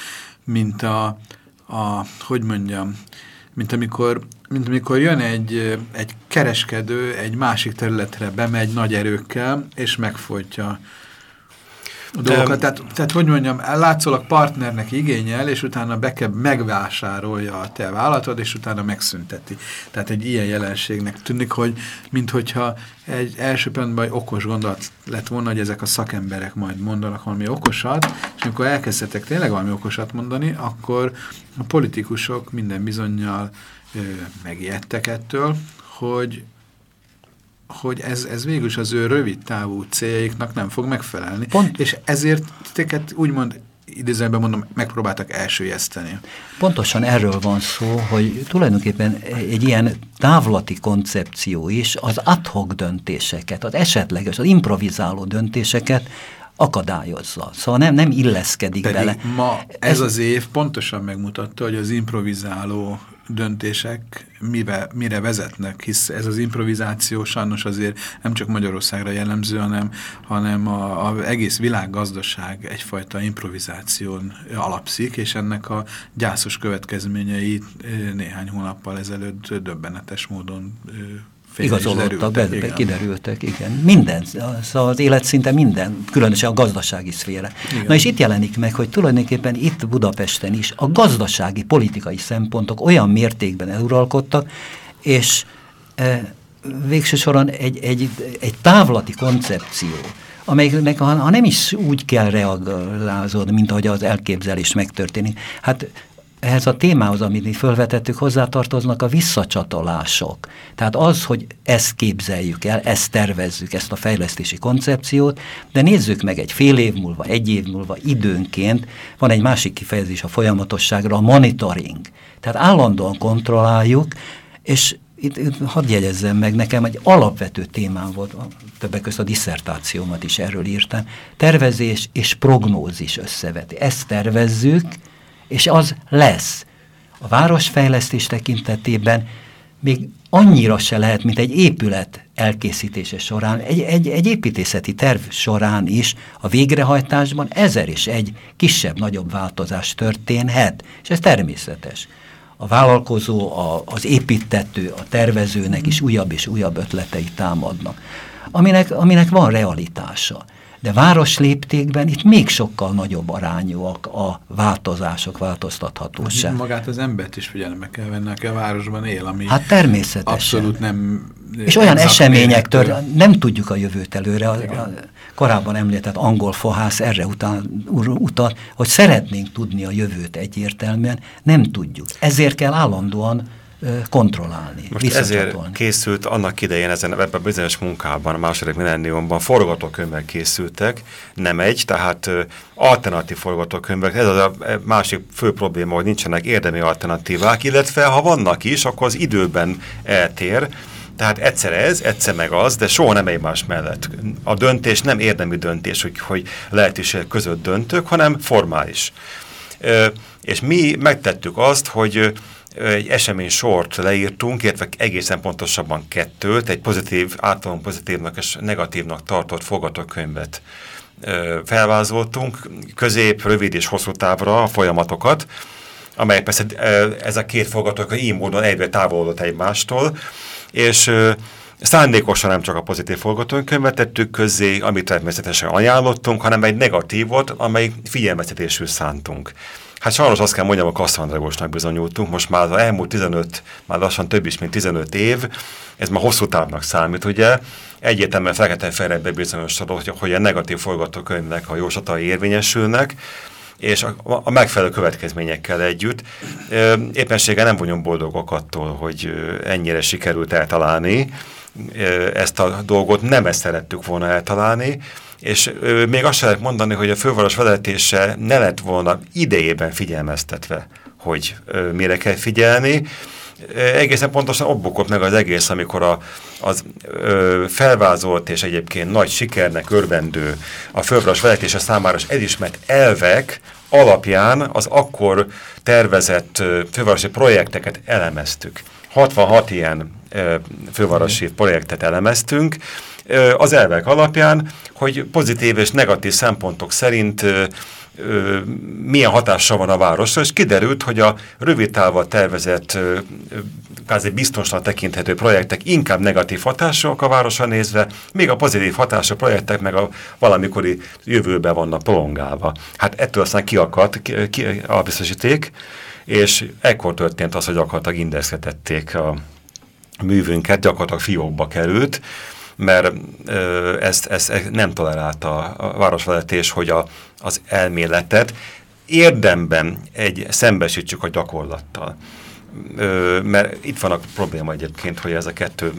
mint a, a, hogy mondjam, mint amikor, mint amikor jön egy, egy kereskedő, egy másik területre bemegy nagy erőkkel, és megfolytja a dolgokat. Tehát, tehát, hogy mondjam, látszólag partnernek igényel, és utána be kell megvásárolja a te vállalatod, és utána megszünteti. Tehát egy ilyen jelenségnek tűnik, hogy minthogyha egy első pillanatban egy okos gondolat lett volna, hogy ezek a szakemberek majd mondanak valami okosat, és amikor elkezdhetek tényleg valami okosat mondani, akkor a politikusok minden bizonyal megijedtek ettől, hogy hogy ez, ez végülis az ő rövid távú céljaiknak nem fog megfelelni. Pont. És ezért teket úgymond idézőben mondom, megpróbáltak elsőjeszteni. Pontosan erről van szó, hogy tulajdonképpen egy ilyen távlati koncepció is az adhok döntéseket, az esetleges, az improvizáló döntéseket akadályozza. Szóval nem, nem illeszkedik Pedig bele. ma ez, ez az év pontosan megmutatta, hogy az improvizáló döntések mire, mire vezetnek, hisz ez az improvizáció sajnos azért nem csak Magyarországra jellemző, hanem, hanem az egész világgazdaság egyfajta improvizáción alapszik, és ennek a gyászos következményei néhány hónappal ezelőtt döbbenetes módon igazolódtak, be, be, kiderültek, igen. Minden, szóval az élet szinte minden, különösen a gazdasági szféra. Igen. Na és itt jelenik meg, hogy tulajdonképpen itt Budapesten is a gazdasági, politikai szempontok olyan mértékben eluralkodtak, és e, végső soron egy, egy, egy távlati koncepció, amelynek ha, ha nem is úgy kell reagálzódni, mint ahogy az elképzelés megtörténik. Hát ehhez a témához, amit mi fölvetettük, hozzátartoznak a visszacsatolások. Tehát az, hogy ezt képzeljük el, ezt tervezzük, ezt a fejlesztési koncepciót, de nézzük meg egy fél év múlva, egy év múlva, időnként, van egy másik kifejezés a folyamatosságra, a monitoring. Tehát állandóan kontrolláljuk, és itt, itt hadd jegyezzem meg, nekem egy alapvető témám volt, többek között a diszertációmat is erről írtam, tervezés és prognózis összeveti. Ezt tervezzük, és az lesz. A városfejlesztés tekintetében még annyira se lehet, mint egy épület elkészítése során, egy, egy, egy építészeti terv során is a végrehajtásban ezer és egy kisebb-nagyobb változás történhet, és ez természetes. A vállalkozó, a, az építető, a tervezőnek is újabb és újabb ötletei támadnak, aminek, aminek van realitása. De város léptékben itt még sokkal nagyobb arányúak a változások, változtathatóság. Hát magát az embert is figyelembe kell venni, aki a városban él, ami hát természetesen. abszolút nem... És olyan események tört, nem tudjuk a jövőt előre. A, a korábban említett angol fohász erre utal, utal, hogy szeretnénk tudni a jövőt egyértelműen, nem tudjuk. Ezért kell állandóan kontrollálni, Most ezért készült annak idején ezen, ebben a bizonyos munkában, a második millenniumban forgatókönyvek készültek, nem egy, tehát alternatív forgatókönyvek. Ez az a e, másik fő probléma, hogy nincsenek érdemi alternatívák, illetve ha vannak is, akkor az időben eltér, tehát egyszer ez, egyszer meg az, de soha nem egymás mellett. A döntés nem érdemi döntés, hogy, hogy lehetőség között döntök, hanem formális. És mi megtettük azt, hogy egy esemény sort leírtunk, illetve egészen pontosabban kettőt, egy pozitív, általán pozitívnak és negatívnak tartott fogatókönyvet felvázoltunk, közép, rövid és hosszú távra a folyamatokat, amelyek persze ez a két fogatókönyv így módon egyre távolodott egymástól, és szándékosan nem csak a pozitív forgatókönyvet tettük közzé, amit természetesen ajánlottunk, hanem egy negatívot, amely figyelmeztetésül szántunk. Hát sajnos azt kell mondjam, a kasszandragosnak bizonyultunk. Most már az elmúlt 15, már lassan több is, mint 15 év, ez már hosszú távnak számít, ugye? Egyértelműen fekete-fejre bebizonyosodott, hogy a negatív forgatókönyvnek a jóslatai érvényesülnek, és a, a megfelelő következményekkel együtt. Éppenséggel nem vagyunk boldogok attól, hogy ennyire sikerült eltalálni ezt a dolgot, nem ezt szerettük volna eltalálni, és ö, még azt lehet mondani, hogy a főváros vezetése ne lett volna idejében figyelmeztetve, hogy ö, mire kell figyelni. Egészen pontosan ott meg az egész, amikor a, az ö, felvázolt és egyébként nagy sikernek örvendő a főváros vezetése számára elismert elvek alapján az akkor tervezett fővárosi projekteket elemeztük. 66 ilyen fővárosi projektet elemeztünk, az elvek alapján, hogy pozitív és negatív szempontok szerint milyen hatással van a városra, és kiderült, hogy a rövid távol tervezett kvázi biztonsan tekinthető projektek inkább negatív hatások a városra nézve, még a pozitív hatások projektek meg a valamikori jövőben vannak prolongálva. Hát ettől aztán kiakadt ki, ki, a biztosíték, és ekkor történt az, hogy gyakorlatilag indexetették a művünket, gyakorlatilag fiókba került, mert ö, ezt, ezt nem tolerálta a városvezetés, hogy a, az elméletet érdemben egy szembesítsük a gyakorlattal. Ö, mert itt van a probléma egyébként, hogy ez a kettő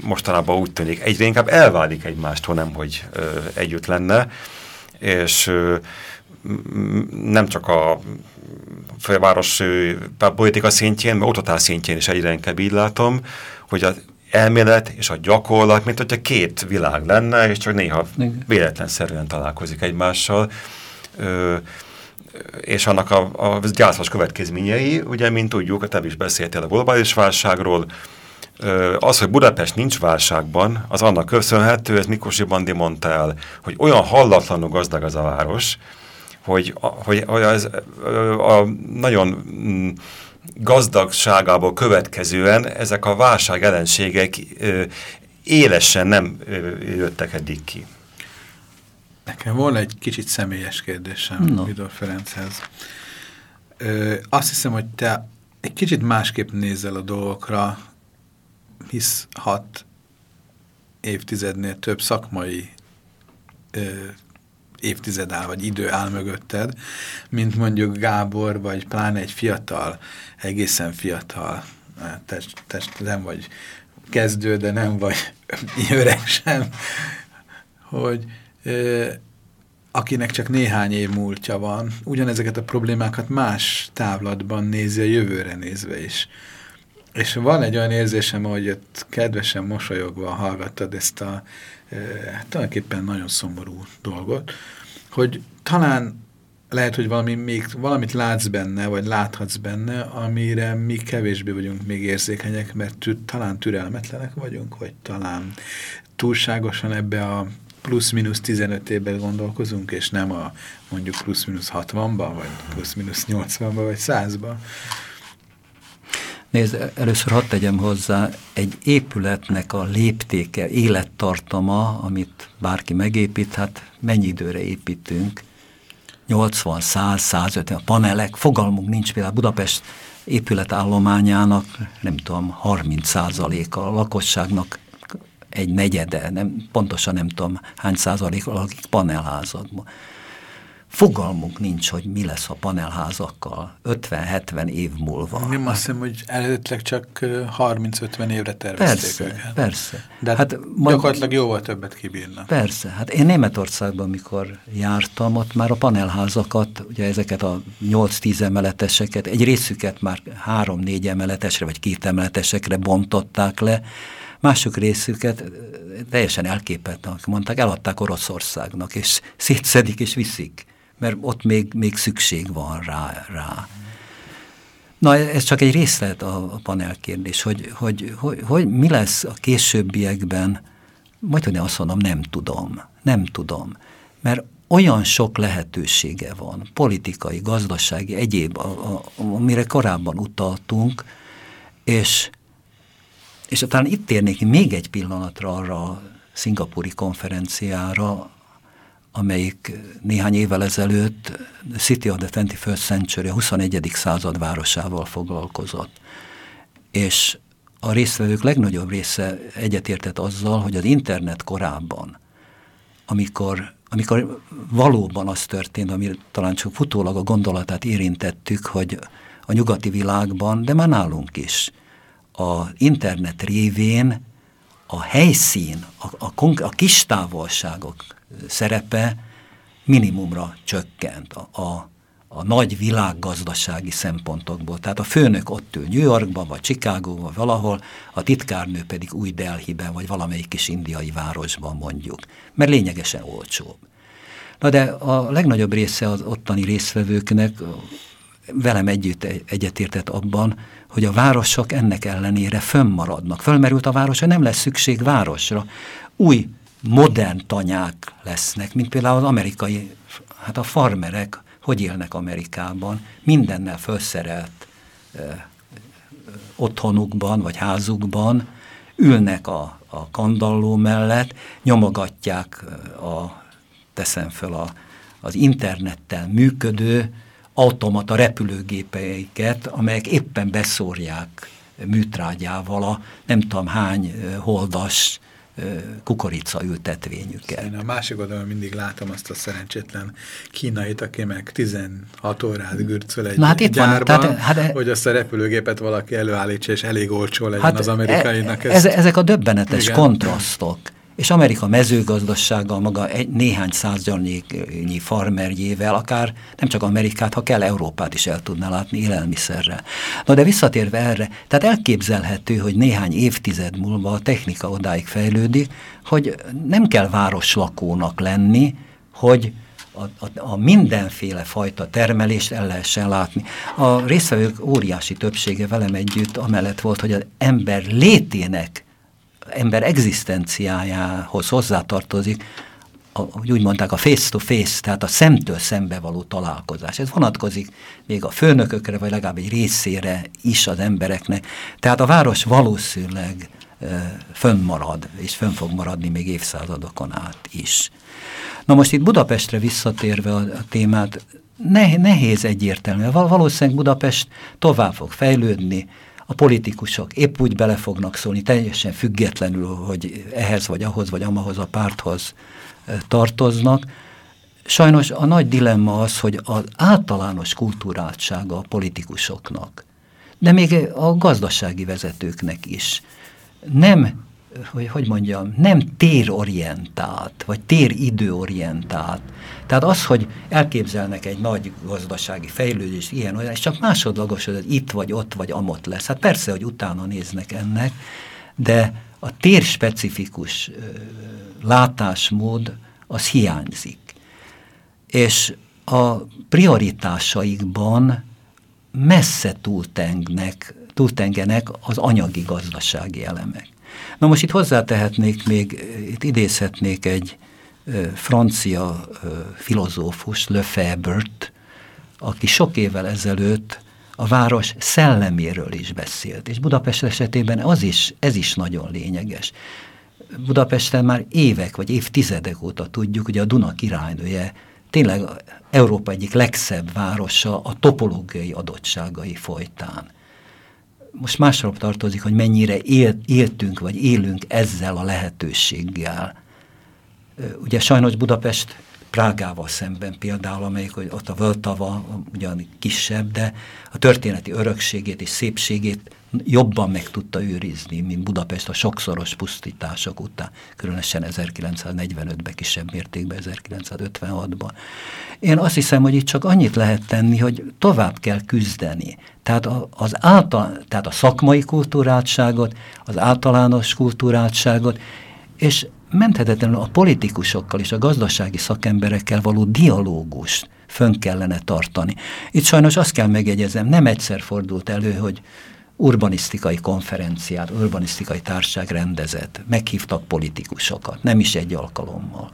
mostanában úgy tűnik, egyre inkább elválik egymástól, nem hogy ö, együtt lenne, és ö, nem csak a főváros politika szintjén, mert oktatás szintjén is egyre inkább így látom, hogy az elmélet és a gyakorlat, mint hogyha két világ lenne, és csak néha véletlenszerűen találkozik egymással. Ö, és annak a, a gyászos következményei, ugye, mint tudjuk, te is beszéltél a globális válságról, az, hogy Budapest nincs válságban, az annak köszönhető, ez Mikosi Bandi mondta el, hogy olyan hallatlanul gazdag az a város, hogy, hogy, hogy az, a, a nagyon mm, gazdagságából következően ezek a válság ellenségek ö, élesen nem ö, jöttek eddig ki. Nekem volna egy kicsit személyes kérdésem no. Vidor Ferenchez. Ö, azt hiszem, hogy te egy kicsit másképp nézel a dolgokra, hisz hat évtizednél több szakmai ö, évtized áll, vagy idő áll mögötted, mint mondjuk Gábor, vagy pláne egy fiatal, egészen fiatal, hát test, test, nem vagy kezdő, de nem vagy öreg sem, hogy ö, akinek csak néhány év múltja van, ugyanezeket a problémákat más távlatban nézi a jövőre nézve is. És van egy olyan érzésem, hogy ott kedvesen mosolyogva hallgattad ezt a e, tulajdonképpen nagyon szomorú dolgot, hogy talán lehet, hogy valami, még, valamit látsz benne, vagy láthatsz benne, amire mi kevésbé vagyunk még érzékenyek, mert tü talán türelmetlenek vagyunk, vagy talán túlságosan ebbe a plusz-minusz 15 évben gondolkozunk, és nem a mondjuk plusz-minusz 60-ban, vagy plusz-minusz 80-ban, vagy 100-ban. Nézd, először hadd tegyem hozzá, egy épületnek a léptéke, élettartama, amit bárki megépít, hát mennyi időre építünk, 80, 100, 150 panelek, fogalmunk nincs például Budapest épületállományának, nem tudom, 30 százaléka a lakosságnak egy negyede, nem, pontosan nem tudom hány százalék lakik panelházakban. Fogalmunk nincs, hogy mi lesz a panelházakkal 50-70 év múlva. Nem azt hiszem, hogy előttleg csak 30-50 évre tervezték persze, őket. Persze, De hát gyakorlatilag jóval többet kibírnak. Persze, hát én Németországban, mikor jártam, ott már a panelházakat, ugye ezeket a 8-10 emeleteseket, egy részüket már 3-4 emeletesre vagy két emeletesekre bontották le, mások részüket teljesen elképetnek, mondták, eladták Oroszországnak, és szétszedik és viszik mert ott még, még szükség van rá. rá. Na, ez csak egy részlet a, a kérdés, hogy, hogy, hogy, hogy mi lesz a későbbiekben, majd hogy azt mondom, nem tudom, nem tudom, mert olyan sok lehetősége van, politikai, gazdasági, egyéb, a, a, amire korábban utaltunk, és, és talán itt térnék még egy pillanatra arra a szingapúri konferenciára, amelyik néhány évvel ezelőtt City of the 21st Century, a 21. század városával foglalkozott. És a résztvevők legnagyobb része egyetértett azzal, hogy az internet korábban, amikor, amikor valóban az történt, ami talán csak futólag a gondolatát érintettük, hogy a nyugati világban, de már nálunk is, a internet révén a helyszín, a, a, a kis távolságok szerepe minimumra csökkent a, a, a nagy világgazdasági szempontokból. Tehát a főnök ott ül New Yorkban, vagy Chicagóban, valahol, a titkárnő pedig új Delhiben, vagy valamelyik kis indiai városban mondjuk, mert lényegesen olcsóbb. Na de a legnagyobb része az ottani résztvevőknek velem együtt egyetértett abban, hogy a városok ennek ellenére fönnmaradnak. Fölmerült a város, hogy nem lesz szükség városra. Új modern tanyák lesznek, mint például az amerikai, hát a farmerek, hogy élnek Amerikában, mindennel felszerelt eh, otthonukban vagy házukban, ülnek a, a kandalló mellett, nyomogatják a, teszem fel a, az internettel működő automata repülőgépeiket, amelyek éppen beszórják műtrágyával a nem tudom hány holdas kukorica ültetvényüket. Én a másik oldalon mindig látom azt a szerencsétlen kínait, aki meg 16 órát gürcöl egy Na, hát itt gyárban, van, tehát, hát, hogy azt a repülőgépet valaki előállítsa, és elég olcsó legyen hát az amerikainak. E, ezt, ezek a döbbenetes igen. kontrasztok és Amerika mezőgazdasággal maga egy, néhány százgyarnyi farmerjével, akár nem csak Amerikát, ha kell Európát is el tudná látni élelmiszerrel. Na de visszatérve erre, tehát elképzelhető, hogy néhány évtized múlva a technika odáig fejlődik, hogy nem kell városlakónak lenni, hogy a, a, a mindenféle fajta termelést el lehessen látni. A résztvevők óriási többsége velem együtt amellett volt, hogy az ember létének ember egzisztenciájához hozzátartozik, a, úgy mondták, a face-to-face, -face, tehát a szemtől szembe való találkozás. Ez vonatkozik még a főnökökre, vagy legalább egy részére is az embereknek. Tehát a város valószínűleg fönnmarad, és fönn fog maradni még évszázadokon át is. Na most itt Budapestre visszatérve a, a témát, nehéz egyértelmű. Valószínűleg Budapest tovább fog fejlődni, a politikusok épp úgy bele fognak szólni, teljesen függetlenül, hogy ehhez vagy ahhoz vagy amahoz a párthoz tartoznak. Sajnos a nagy dilemma az, hogy az általános kultúráltsága a politikusoknak, de még a gazdasági vezetőknek is nem hogy, hogy mondjam, nem térorientált, vagy téridőorientált. Tehát az, hogy elképzelnek egy nagy gazdasági fejlődést, ilyen olyan, és csak másodlagos, hogy itt vagy ott vagy amott lesz. Hát persze, hogy utána néznek ennek, de a térspecifikus látásmód az hiányzik. És a prioritásaikban messze túltengnek, túltengenek az anyagi gazdasági elemek. Na most itt hozzátehetnék még, itt idézhetnék egy francia filozófus, Lefebvre-t, aki sok évvel ezelőtt a város szelleméről is beszélt, és Budapest esetében az is, ez is nagyon lényeges. Budapesten már évek vagy évtizedek óta tudjuk, hogy a Duna királynője tényleg Európa egyik legszebb városa a topológiai adottságai folytán. Most másról tartozik, hogy mennyire él, éltünk vagy élünk ezzel a lehetőséggel. Ugye sajnos Budapest Prágával szemben például, amelyik hogy ott a Völtava ugyan kisebb, de a történeti örökségét és szépségét jobban meg tudta őrizni, mint Budapest a sokszoros pusztítások után, különösen 1945-ben, kisebb mértékben 1956-ban. Én azt hiszem, hogy itt csak annyit lehet tenni, hogy tovább kell küzdeni. Tehát, az által, tehát a szakmai kultúráltságot, az általános kultúráltságot, és menthetetlenül a politikusokkal és a gazdasági szakemberekkel való dialógust fönn kellene tartani. Itt sajnos azt kell megjegyezem, nem egyszer fordult elő, hogy urbanisztikai konferenciát, urbanisztikai társaság rendezett, meghívtak politikusokat, nem is egy alkalommal.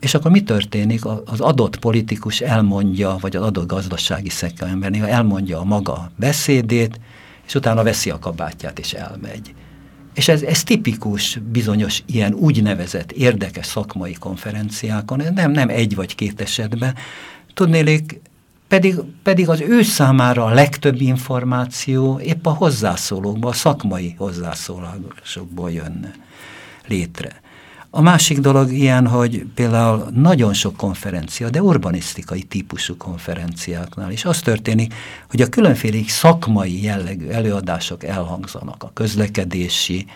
És akkor mi történik? Az adott politikus elmondja, vagy az adott gazdasági szekember elmondja a maga beszédét, és utána veszi a kabátját és elmegy. És ez, ez tipikus bizonyos ilyen úgynevezett érdekes szakmai konferenciákon, nem, nem egy vagy két esetben. Tudnélik, pedig, pedig az ő számára a legtöbb információ épp a hozzászólókból, a szakmai hozzászólásokból jönne létre. A másik dolog ilyen, hogy például nagyon sok konferencia, de urbanisztikai típusú konferenciáknál is az történik, hogy a különféle szakmai jellegű előadások elhangzanak, a közlekedési,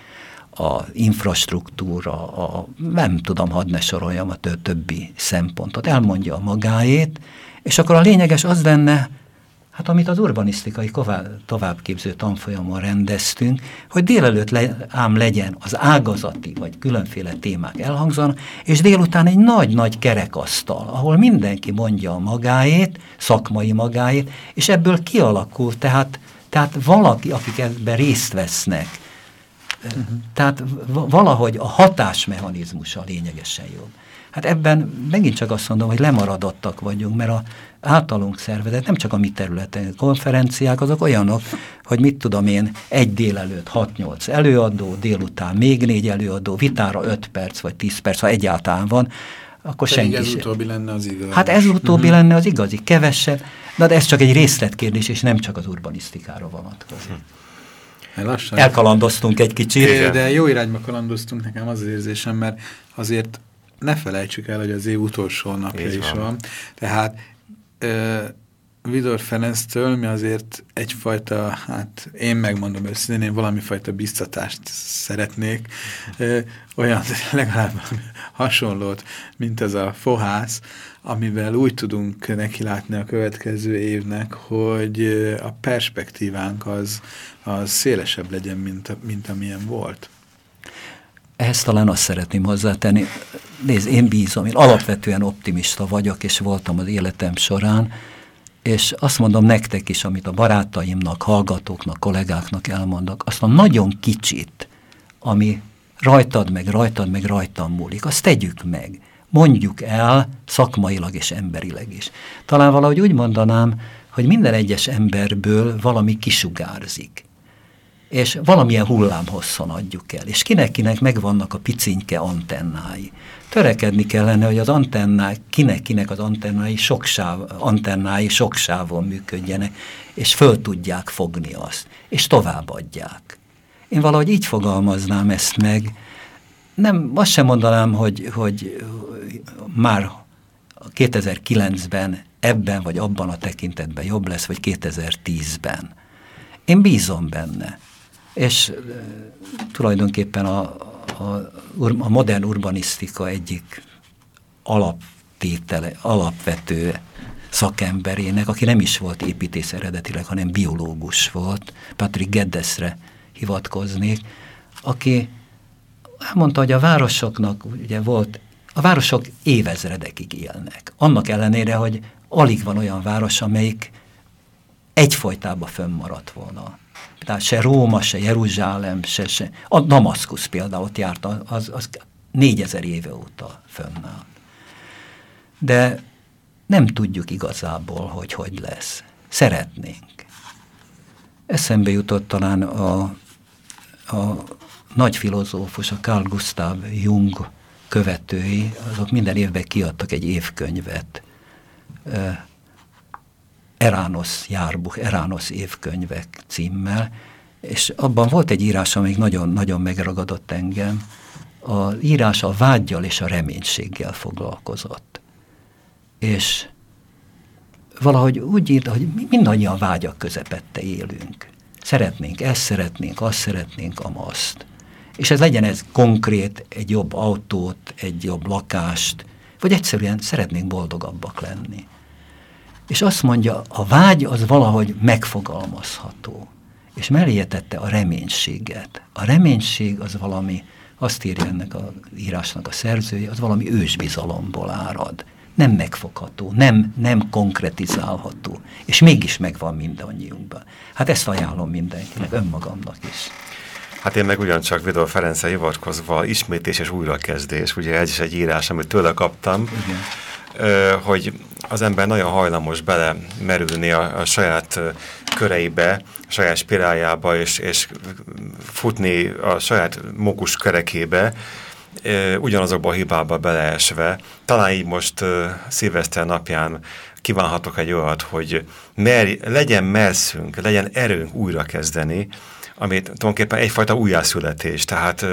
a infrastruktúra, a, nem tudom, hadd ne soroljam a többi szempontot, elmondja a magáét, és akkor a lényeges az lenne, Hát amit az urbanisztikai továbbképző tanfolyamon rendeztünk, hogy délelőtt le, ám legyen az ágazati vagy különféle témák elhangzanak, és délután egy nagy-nagy kerekasztal, ahol mindenki mondja a magáét, szakmai magáét, és ebből kialakul, tehát, tehát valaki, akik ebben részt vesznek, uh -huh. tehát valahogy a hatásmechanizmusa lényegesen jobb. Hát ebben megint csak azt mondom, hogy lemaradottak vagyunk, mert a általunk szervezett, nem csak a mi területen, konferenciák, azok olyanok, hogy mit tudom én, egy délelőtt 6-8 előadó, délután még négy előadó, vitára 5 perc vagy 10 perc, ha egyáltalán van, akkor Pedig senki ez utóbbi lenne az igazi. Hát ez utóbbi uh mhm. -huh. lenne az igazi, kevesebb, de ez csak egy részletkérdés, és nem csak az urbanisztikára vonatkozik. Lassan. Elkalandoztunk egy kicsit. De, de jó irányba kalandoztunk, nekem az az érzésem, mert azért ne felejtsük el, hogy az év utolsó napja is van. van. Tehát Vidor Ferenctől mi azért egyfajta, hát én megmondom őszintén, én valami fajta biztatást szeretnék, olyan legalább hasonlót, mint ez a fohász, amivel úgy tudunk nekilátni a következő évnek, hogy a perspektívánk az, az szélesebb legyen, mint, mint amilyen volt. Ehhez talán azt szeretném hozzátenni, nézd, én bízom, én alapvetően optimista vagyok, és voltam az életem során, és azt mondom nektek is, amit a barátaimnak, hallgatóknak, kollégáknak elmondok, azt a nagyon kicsit, ami rajtad meg, rajtad meg, rajtam múlik, azt tegyük meg. Mondjuk el szakmailag és emberileg is. Talán valahogy úgy mondanám, hogy minden egyes emberből valami kisugárzik és valamilyen hullámhosszon adjuk el. És kinek-kinek megvannak a picinke antennái. Törekedni kellene, hogy az antennák, kinek-kinek az antennái sok, sáv, antennái sok sávon működjenek, és föl tudják fogni azt, és továbbadják. Én valahogy így fogalmaznám ezt meg. Nem, azt sem mondanám, hogy, hogy már 2009-ben ebben vagy abban a tekintetben jobb lesz, vagy 2010-ben. Én bízom benne és tulajdonképpen a, a, a modern urbanisztika egyik alaptétele, alapvető szakemberének, aki nem is volt építész eredetileg, hanem biológus volt, Patrick Geddesre hivatkoznék, aki elmondta, hogy a városoknak ugye volt A városok évezredekig élnek. Annak ellenére, hogy alig van olyan város, amelyik egyfolytában fönnmaradt volna. Tehát se Róma, se Jeruzsálem, se, se. A Damaszkusz például ott járt, az, az négyezer éve óta fönnáll. De nem tudjuk igazából, hogy hogy lesz. Szeretnénk. Eszembe jutott talán a, a nagy filozófus, a Carl Gustav Jung követői, azok minden évben kiadtak egy évkönyvet. Erános járbuch, Erános évkönyvek címmel, és abban volt egy írás, amelyik nagyon-nagyon megragadott engem. Az írás a vágyjal és a reménységgel foglalkozott. És valahogy úgy írta, hogy mindannyian vágyak közepette élünk. Szeretnénk ezt, szeretnénk azt, szeretnénk amazt. És ez legyen ez konkrét, egy jobb autót, egy jobb lakást, vagy egyszerűen szeretnénk boldogabbak lenni. És azt mondja, a vágy az valahogy megfogalmazható. És melléje tette a reménységet. A reménység az valami, azt írja ennek a írásnak a szerzője, az valami ősbizalomból árad. Nem megfogható, nem, nem konkretizálható. És mégis megvan mindannyiunkban. Hát ezt ajánlom mindenkinek, önmagamnak is. Hát én meg ugyancsak Vidor Ferencre hivatkozva ismétés és újrakezdés, ugye ez is egy írás, amit tőle kaptam, Igen. Hogy az ember nagyon hajlamos bele merülni a, a saját köreibe, a saját spiráljába, és, és futni a saját mokus kerekébe, ugyanazokba a hibába beleesve. Talán így most szilveszter napján kívánhatok egy olyat, hogy mer, legyen merszünk, legyen erőnk újra kezdeni, amit tulajdonképpen egyfajta újjászületés. Tehát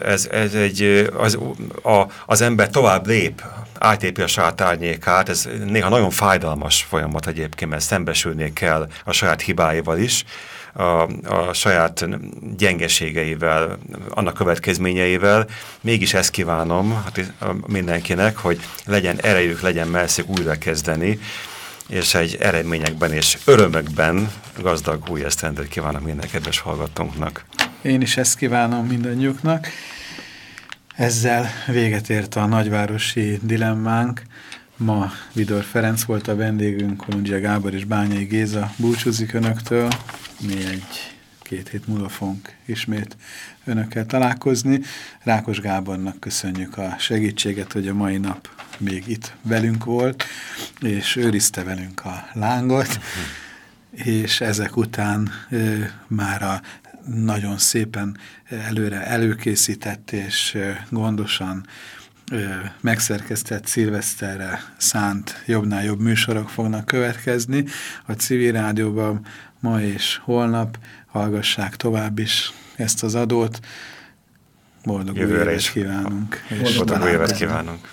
ez, ez egy, az, a, az ember tovább lép, átépi a saját árnyékát, ez néha nagyon fájdalmas folyamat egyébként, mert szembesülni kell a saját hibáival is, a, a saját gyengeségeivel, annak következményeivel. Mégis ezt kívánom hát mindenkinek, hogy legyen erejük, legyen merszük újra kezdeni, és egy eredményekben és örömökben gazdag új esztendőt kívánok minden kedves hallgatónknak. Én is ezt kívánom mindannyiuknak. Ezzel véget ért a nagyvárosi dilemmánk. Ma Vidor Ferenc volt a vendégünk, Kolundzsia Gábor és Bányai Géza búcsúzik önöktől. Mi egy két hét múlva fogunk ismét önökkel találkozni. Rákos Gábornak köszönjük a segítséget, hogy a mai nap még itt velünk volt, és őrizte velünk a lángot, és ezek után már a nagyon szépen előre előkészített és gondosan megszerkesztett szilveszterre szánt jobbnál jobb műsorok fognak következni. A civil rádióban ma és holnap hallgassák tovább is ezt az adót. Boldog új évet kívánunk. Boldog új évet kívánunk.